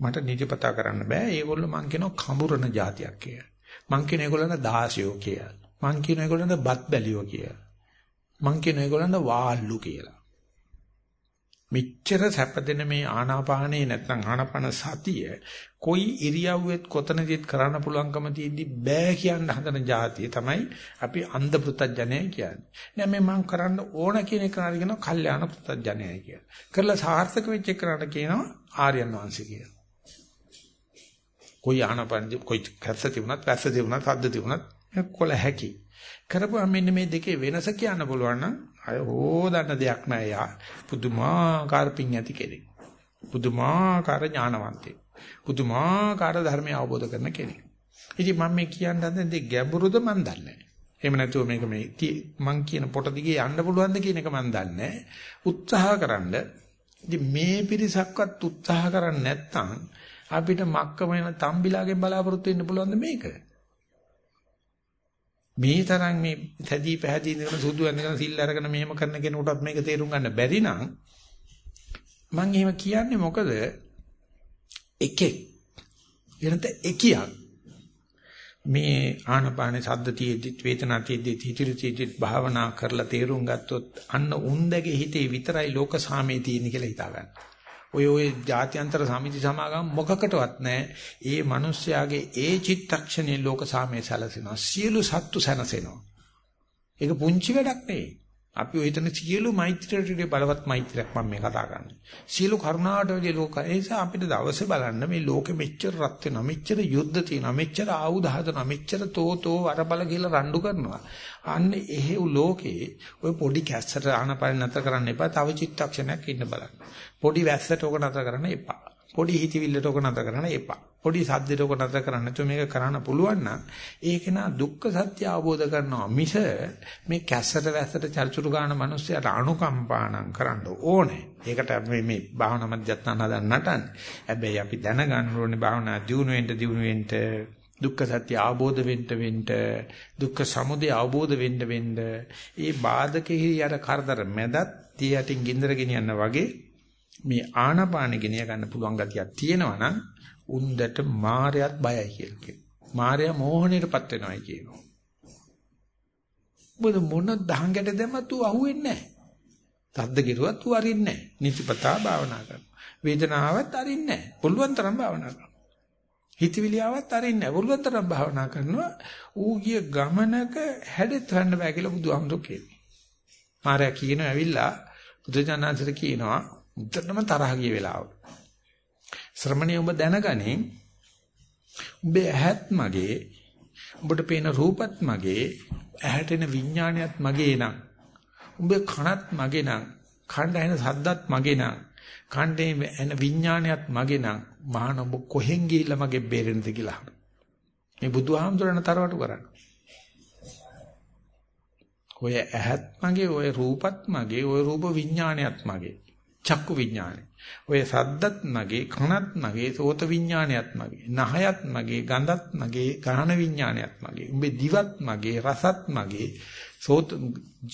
මට නිතිපතා කරන්න බෑ. ඒගොල්ලෝ මං කියනවා කඹුරන જાතියක් කියලා. මං කියන ඒගොල්ලන්ට දාසියෝ කියලා. මං කියන ඒගොල්ලන්ට බත් බැලියෝ කියලා. මං කියන ඒගොල්ලන්ට වාල්ලු කියලා. මෙච්චර සැපදෙන මේ ආනාපානේ නැත්නම් ආනාපාන සතිය කොයි ඉරියව්වෙත් කොතනදීත් කරන්න පුළුවන්කම තියෙද්දි බෑ කියන හදන જાතිය තමයි අපි අන්ධ පෘතජ්ජනය කියන්නේ. නෑ මේ මම කරන්න ඕන කියන එක නරි කියනවා කල්යාණ පෘතජ්ජනයයි කියලා. කරලා සාර්ථක වෙච්ච එකකට කියනවා ආර්යයන් වහන්සේ කියලා. කොයි ආනාපාන කොයි කැස්ස තිබුණත් වැස්ස තිබුණත් සද්ද තිබුණත් කොල හැකි. කරපුවා මෙන්න මේ දෙකේ වෙනස කියන්න පුළුවන් නම් අය හොදන්න දෙයක් නෑ යා. පුදුමාකාර පිං ඇති කෙනෙක්. පුදුමාකාර ඥානවන්තයෙක්. පුදුමාකාර ධර්මය අවබෝධ කරන කෙනෙක්. ඉතින් මම මේ කියන්න හදන්නේ ගැඹුරුද මන් දන්නේ නෑ. එහෙම නැතුව මේක මේ මං කියන පොට දිගේ යන්න පුළුවන්ද කියන එක මන් දන්නේ උත්සාහකරනද ඉතින් මේ පිරිසක්වත් උත්සාහ කරන්නේ නැත්නම් අපිට මක්කම වෙන තම්බිලාගෙන් බලාපොරොත්තු වෙන්න පුළුවන්ද මේක? මේ තරම් මේ සැදී පැහැදී ඉඳගෙන සුදු ඇඳගෙන සිල් අරගෙන මෙහෙම කරන කෙනෙකුටත් මේක තේරුම් ගන්න බැරි නම් මම එහෙම කියන්නේ මොකද? එකෙක්. එනත එකියක්. මේ ආනපානේ සද්දතියෙදිත් වේදනාතියෙදිත් හිතිරිතියෙදිත් භාවනා කරලා තේරුම් ගත්තොත් අන්න උන්දගේ හිතේ විතරයි ලෝක සාමයේ තියෙන කියලා හිතා ගන්න. ඔය ඔය ජාත්‍යන්තර සමිති සමාගම් මොකකටවත් නැහැ. ඒ මිනිස්යාගේ ඒ චිත්තක්ෂණේ ලෝක සාමයේ සැලසෙනවා. සියලු සත්තු සැනසෙනවා. ඒක පුංචි වැඩක් නෙවෙයි. අපි ඔය හිතන සියලු මෛත්‍රියට බලවත් මෛත්‍රියක් මම මේ කතා කරන්නේ. සියලු කරුණාට වැඩි ලෝක. ඒ නිසා අපිට දවසේ බලන්න මේ ලෝකෙ මෙච්චර රත් වෙනවා, මෙච්චර යුද්ධ තියෙනවා, මෙච්චර ආයුධ හදනවා, මෙච්චර තෝතෝ වරබල කියලා රණ්ඩු කරනවා. අන්න එහෙව් ලෝකේ ඔය පොඩි කැස්සට ආනපන නැතර කරන්න එපා. තව චිත්තක්ෂණයක් ඉන්න බලන්න. පොඩි වැස්සට ඕක නැතර කරන්න එපා. පොඩි හිතවිල්ලට ඔක නතර කරන්න එපා. පොඩි සද්දෙට ඔක නතර කරන්න නැතුව මේක කරන්න පුළුවන් නම් ඒක නා දුක්ඛ සත්‍ය අවබෝධ කරනවා මිස මේ කැස්සට වැස්සට චර්චුරු ගන්න මිනිස්සුන්ට අනුකම්පානම් කරන්න ඕනේ. ඒකට මේ මේ භාවනා මධ්‍යස්ථාන හදන්න නටන්නේ. හැබැයි අපි දැනගන්න ඕනේ භාවනා දියුණු වෙන්න දියුණු වෙන්න දුක්ඛ සත්‍ය අවබෝධ වෙන්න වෙන්න දුක්ඛ සමුදය අවබෝධ වෙන්න වෙන්න ඒ බාධකෙහි අර කරදර මැදත් තිය යටින් ගින්දර ගෙනියන්න වගේ මේ ආනාපාන ගෙනිය ගන්න පුළුවන් ගතියක් තියෙනවා නම් උන්දට මායයත් බයයි කියලා කියනවා. මායя මෝහණයටපත් වෙනවායි කියනවා. මොකද මොන දහංගට දැම්මත් ඌ අහුවෙන්නේ නැහැ. තද්ද කිරුවත් ඌ අරින්නේ නැහැ. නිතිපතා භාවනා කරනවා. වේදනාවත් අරින්නේ නැහැ. පුළුවන් තරම් භාවනා කරනවා. හිතවිලියාවත් අරින්නේ නැහැ. පුළුවන් තරම් භාවනා කරනවා. ඌ ගිය ගමනක හැඩෙත් ගන්න බෑ කියලා බුදුහාමුදුරු කියනවා. මාර්යා කියනවා ඇවිල්ලා බුදුජානනාථට කියනවා උත්තරම තරහ ගිය වෙලාව. ශ්‍රමණේ ඔබ දැනගනින් උඹේ ඇහත් මගේ උඹට පේන රූපත් මගේ ඇහැට එන විඥානයත් මගේ නං. උඹේ කනත් මගේ නං. කණ්ඩ ඇහෙන සද්දත් මගේ නං. කණ්ඩේ එන විඥානයත් මගේ නං. මහාන ඔබ කොහෙන් ගිහිල්ලා මගේ බේරෙන්නද කියලා. මේ බුදුහාමුදුරණ තරවටු කරන්නේ. ඔය ඇහත් මගේ ඔය රූපත් මගේ ඔය රූප විඥානයත් මගේ. චක්කු විඥානය. ඔය සද්දත් මගේ, කනත් මගේ, සෝත විඥානයත් මගේ, නහයත් මගේ, ගඳත් මගේ, ගාහන විඥානයත් මගේ. උඹේ දිවත් මගේ, රසත් මගේ, සෝත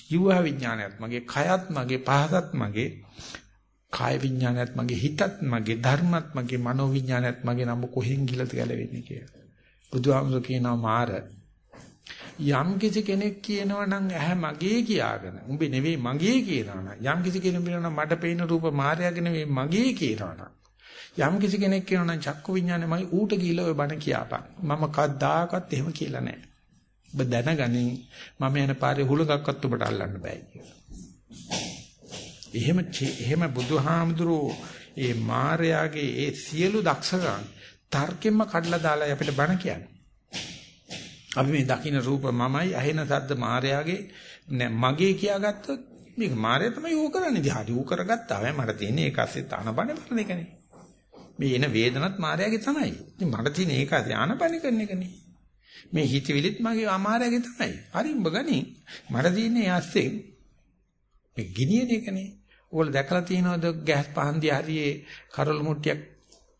ජීව විඥානයත් මගේ, කයත් මගේ, පහසත් මගේ. කාය විඥානයත් මගේ, හිතත් මගේ, ධර්මත් මගේ, මනෝ විඥානයත් මගේ නම් කොහෙන් ගිලද ගැලවෙන්නේ කියලා. බුදුහාමුදුර කියනවා මාර යම් කිසි කෙනෙක් කියනවා නම් ඇහැ මගේ කියාගෙන උඹ නෙවෙයි මගේ කියනවා නම් යම් කිසි කෙනෙක් කියනවා නම් මට පේන රූප මායාවේ නෙවෙයි මගේ කියනවා නම් යම් කිසි කෙනෙක් කියනවා නම් චක්කු විඥානේ මයි ඌට කියලා ඔය බණ කියපන්. මම කද්දාකත් එහෙම කියලා නැහැ ඔබ දැනගනින් මම යන පාරේ හුලඟක්වත් ඔබට අල්ලන්න බෑ කියලා. එහෙම එහෙම බුදුහාමුදුරෝ ඒ මායාවේ ඒ සියලු දක්ෂකම් තර්කෙම කඩලා දාලා අපිට බණ කියන්නේ. අපි මේ දකින්න රූප මමයි ඇහෙන සද්ද මායාවේ මගේ කියාගත්තොත් මේක මායя තමයි ඌ කරන්නේ. ඉතින් හරි ඌ කරගත්තා. හැබැයි මට තියෙන්නේ ඒක ඇස්සේ තානපනේ කරන එකනේ. මේ එන වේදනත් මායාවේ තමයි. ඉතින් මට තියෙන්නේ ඒක තානපනේ කරන එකනේ. මේ හිතවිලිත් මගේ අමායාවේ තමයි. හරි උඹ ගනි. මට තියෙන්නේ ඇස්සේ මේ ගිනියන එකනේ. ඕගොල්ලෝ දැකලා තියෙනවද ගෑස් පහන් දිහා හරියේ කරළු මුට්ටියක්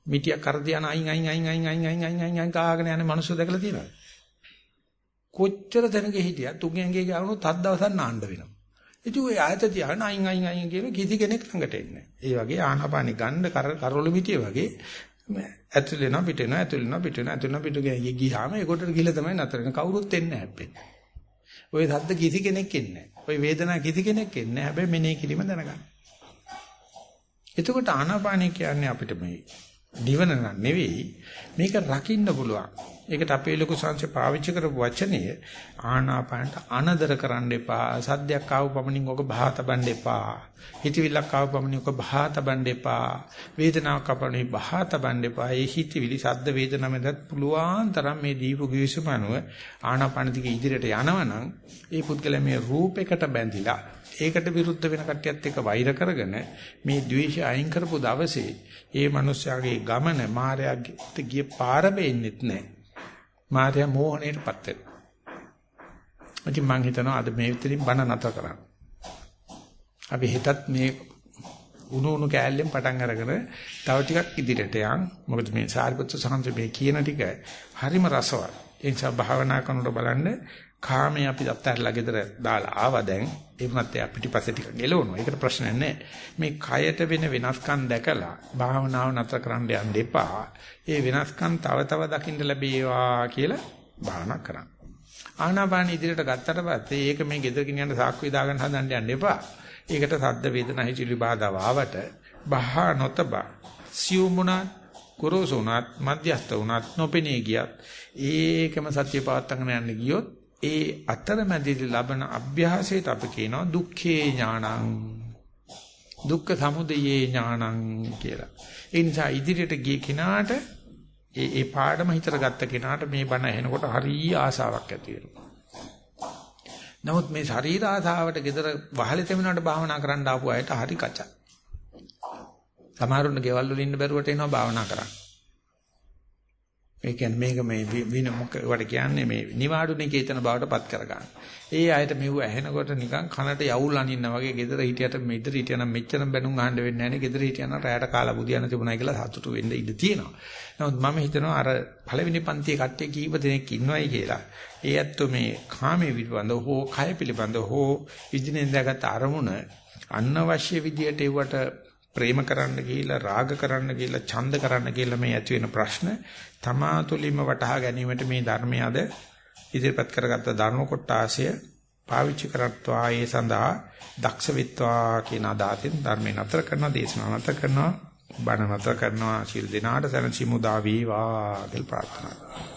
මිටියක් කර දිහා අයින් අයින් අයින් අයින් අයින් අයින් අයින් අයින් කාගෙන යන මිනිස්සු දැකලා තියෙනවද? කොච්චර තැනක හිටියත් තුන්ගෙන් ගේ ගාවනොත් හත් දවසක් නාන්න වෙනවා. ඉතින් ඔය ආයත තියාගෙන අයින් අයින් අයින් කියන කිසි කෙනෙක් ළඟට එන්නේ නැහැ. ඒ වගේ ආහපානි ගන්න කරොළු මිටිය වගේ ඇතුල් වෙනවා පිට වෙනවා ඇතුල් වෙනවා පිට වෙනවා ඇතුල් වෙනවා පිට ගිය ගියාම ඒකට ගිහලා තමයි නතර වෙන කවුරුත් එන්නේ හැප්පෙන්නේ. ඔය සද්ද කිසි කෙනෙක් එන්නේ නැහැ. ඔය වේදනාව කිසි කෙනෙක් එන්නේ නැහැ. හැබැයි මෙනේ කිලිම දැනගන්න. එතකොට ආනාපානිය කියන්නේ අපිට මේ නිවන නෙවෙයි මේක රකින්න පුළුවන්. ඒකට අපේ ලොකු සංසය පාවිච්චි කරපු වචනය ආනාපානට අනදර කරන්න එපා. සද්දයක් ආව පමණින් ඔක බහා තබන්න එපා. හිතවිල්ලක් ආව පමණින් ඔක බහා තබන්න එපා. වේදනාවක් අපණි බහා තබන්න එපා. ඒ හිතවිලි සද්ද වේදනා මැදත් පුළුවන් තරම් මේ දීපු ගිවිසුමනුව ආනාපාන දිගේ ඉදිරියට යනවනම් ඒ පුද්ගලයා මේ රූපයකට බැඳිලා ඒකට විරුද්ධ වෙන කට්ටියත් එක්ක වෛර කරගෙන මේ ද්වේෂය අයින් කරපු දවසේ ඒ මිනිස්යාගේ ගමන මායාවට ගිය පාර වෙන්නෙත් නැහැ. මාර්යා මෝහණයටපත් වෙනවා. ඉතින් මම හිතනවා අද මේ විතරින් බණ නැතර කරන්න. අපි හිතත් මේ උණු උණු කෑල්ලෙන් පටන් අරගෙන තව ටිකක් ඉදිරියට යන්. මොකද මේ සාරිපුත්‍ර සාන්ත මේ කියන ටික හරිම රසවත්. ඒ නිසා භාවනා කරනකොට බලන්න කාමයේ අපි අත්හැරලා ගෙදර දාලා ආවා දැන් ඒ වුණත් එයා පිටිපස්සේ ටික ගෙලවනවා. ඒකට ප්‍රශ්නයක් නැහැ. මේ කයට වෙන වෙනස්කම් දැකලා භාවනාව නතර කරන්න යන්න එපා. ඒ වෙනස්කම් තව තව දකින්න ලැබේවා කියලා භාවනා කරන්න. ආනාපාන ඉදිරියට ගත්තට පස්සේ ඒක මේ ගෙදර ගෙනියන්න සාක්කුවේ දාගන්න හදන්න යන්න එපා. ඒකට සද්ද වේදනා හිචිලි බාධා ආවට බහා නොතබා සියුමුණත් කුරෝසුණත් මධ්‍යස්ත වුණත් නොපෙනී ගියත් ඒකම සත්‍ය පවත්තගෙන යන්න ගියොත් ඒ අතරමැදිදී ලබන අභ්‍යාසයට අපි කියනවා දුක්ඛේ ඥානං දුක්ඛ සමුදයේ ඥානං කියලා. ඒ නිසා ඉදිරියට ගිය කෙනාට ඒ ඒ පාඩම හිතට ගත්ත කෙනාට මේ බණ ඇහෙනකොට හරිය ආසාවක් ඇති වෙනවා. නමුත් මේ ශරීර ආසාවට gedara වහලෙ තෙමනට භාවනා කරන්න ආපු අයට හරි කචක්. තමාරුන්න ගෙවල් වල ඉන්න බැරුවට එනවා භාවනා කරන්න. ඒ කියන්නේ මේක මේ වින මොකවට කියන්නේ මේ නිවාඩුනේ කේතන බවට පත් කරගන්න. ඒ අයට මෙව ඇහෙනකොට නිකන් කනට යවුල් අනින්න වගේ gedara හිටියට මෙතර හිටියනම් මෙච්චරම බැනුම් අහන්න වෙන්නේ නැහැ නේ. gedara හිටියනම් රැයට කාලා බුදියන්න තිබුණා කියලා සතුටු වෙන්න ඉඩ තියෙනවා. නමුත් මම හිතනවා අර පළවෙනි පන්තියේ කට්ටිය කීප දෙනෙක් ඉන්නවයි කියලා. ඒ ඇත්තෝ මේ කාමයේ පිළිබඳව හෝ කය පිළිබඳව හෝ ඉදිනෙන්දාගත් අරමුණ අනවශ්‍ය විදියට ඒවට ප්‍රේම කරන්න ගිහිල්ලා රාග කරන්න ගිහිල්ලා ඡන්ද කරන්න ගිහිල්ලා මේ ඇති වෙන ප්‍රශ්න තමා තුළින්ම වටහා ගැනීමට මේ ධර්මය අද ඉදිරිපත් කරගත්ත ධර්ම කොටාසය පාවිච්චි කරත්වා. ඒ සඳහා දක්ෂ විත්වා කියන අදහසින් ධර්මේ නතර කරන දේශනාව නතර කරනවා බණ නතර කරනවා. සියලු දෙනාට සැනසීම උදා වේවා කියලා ප්‍රාර්ථනා කරනවා.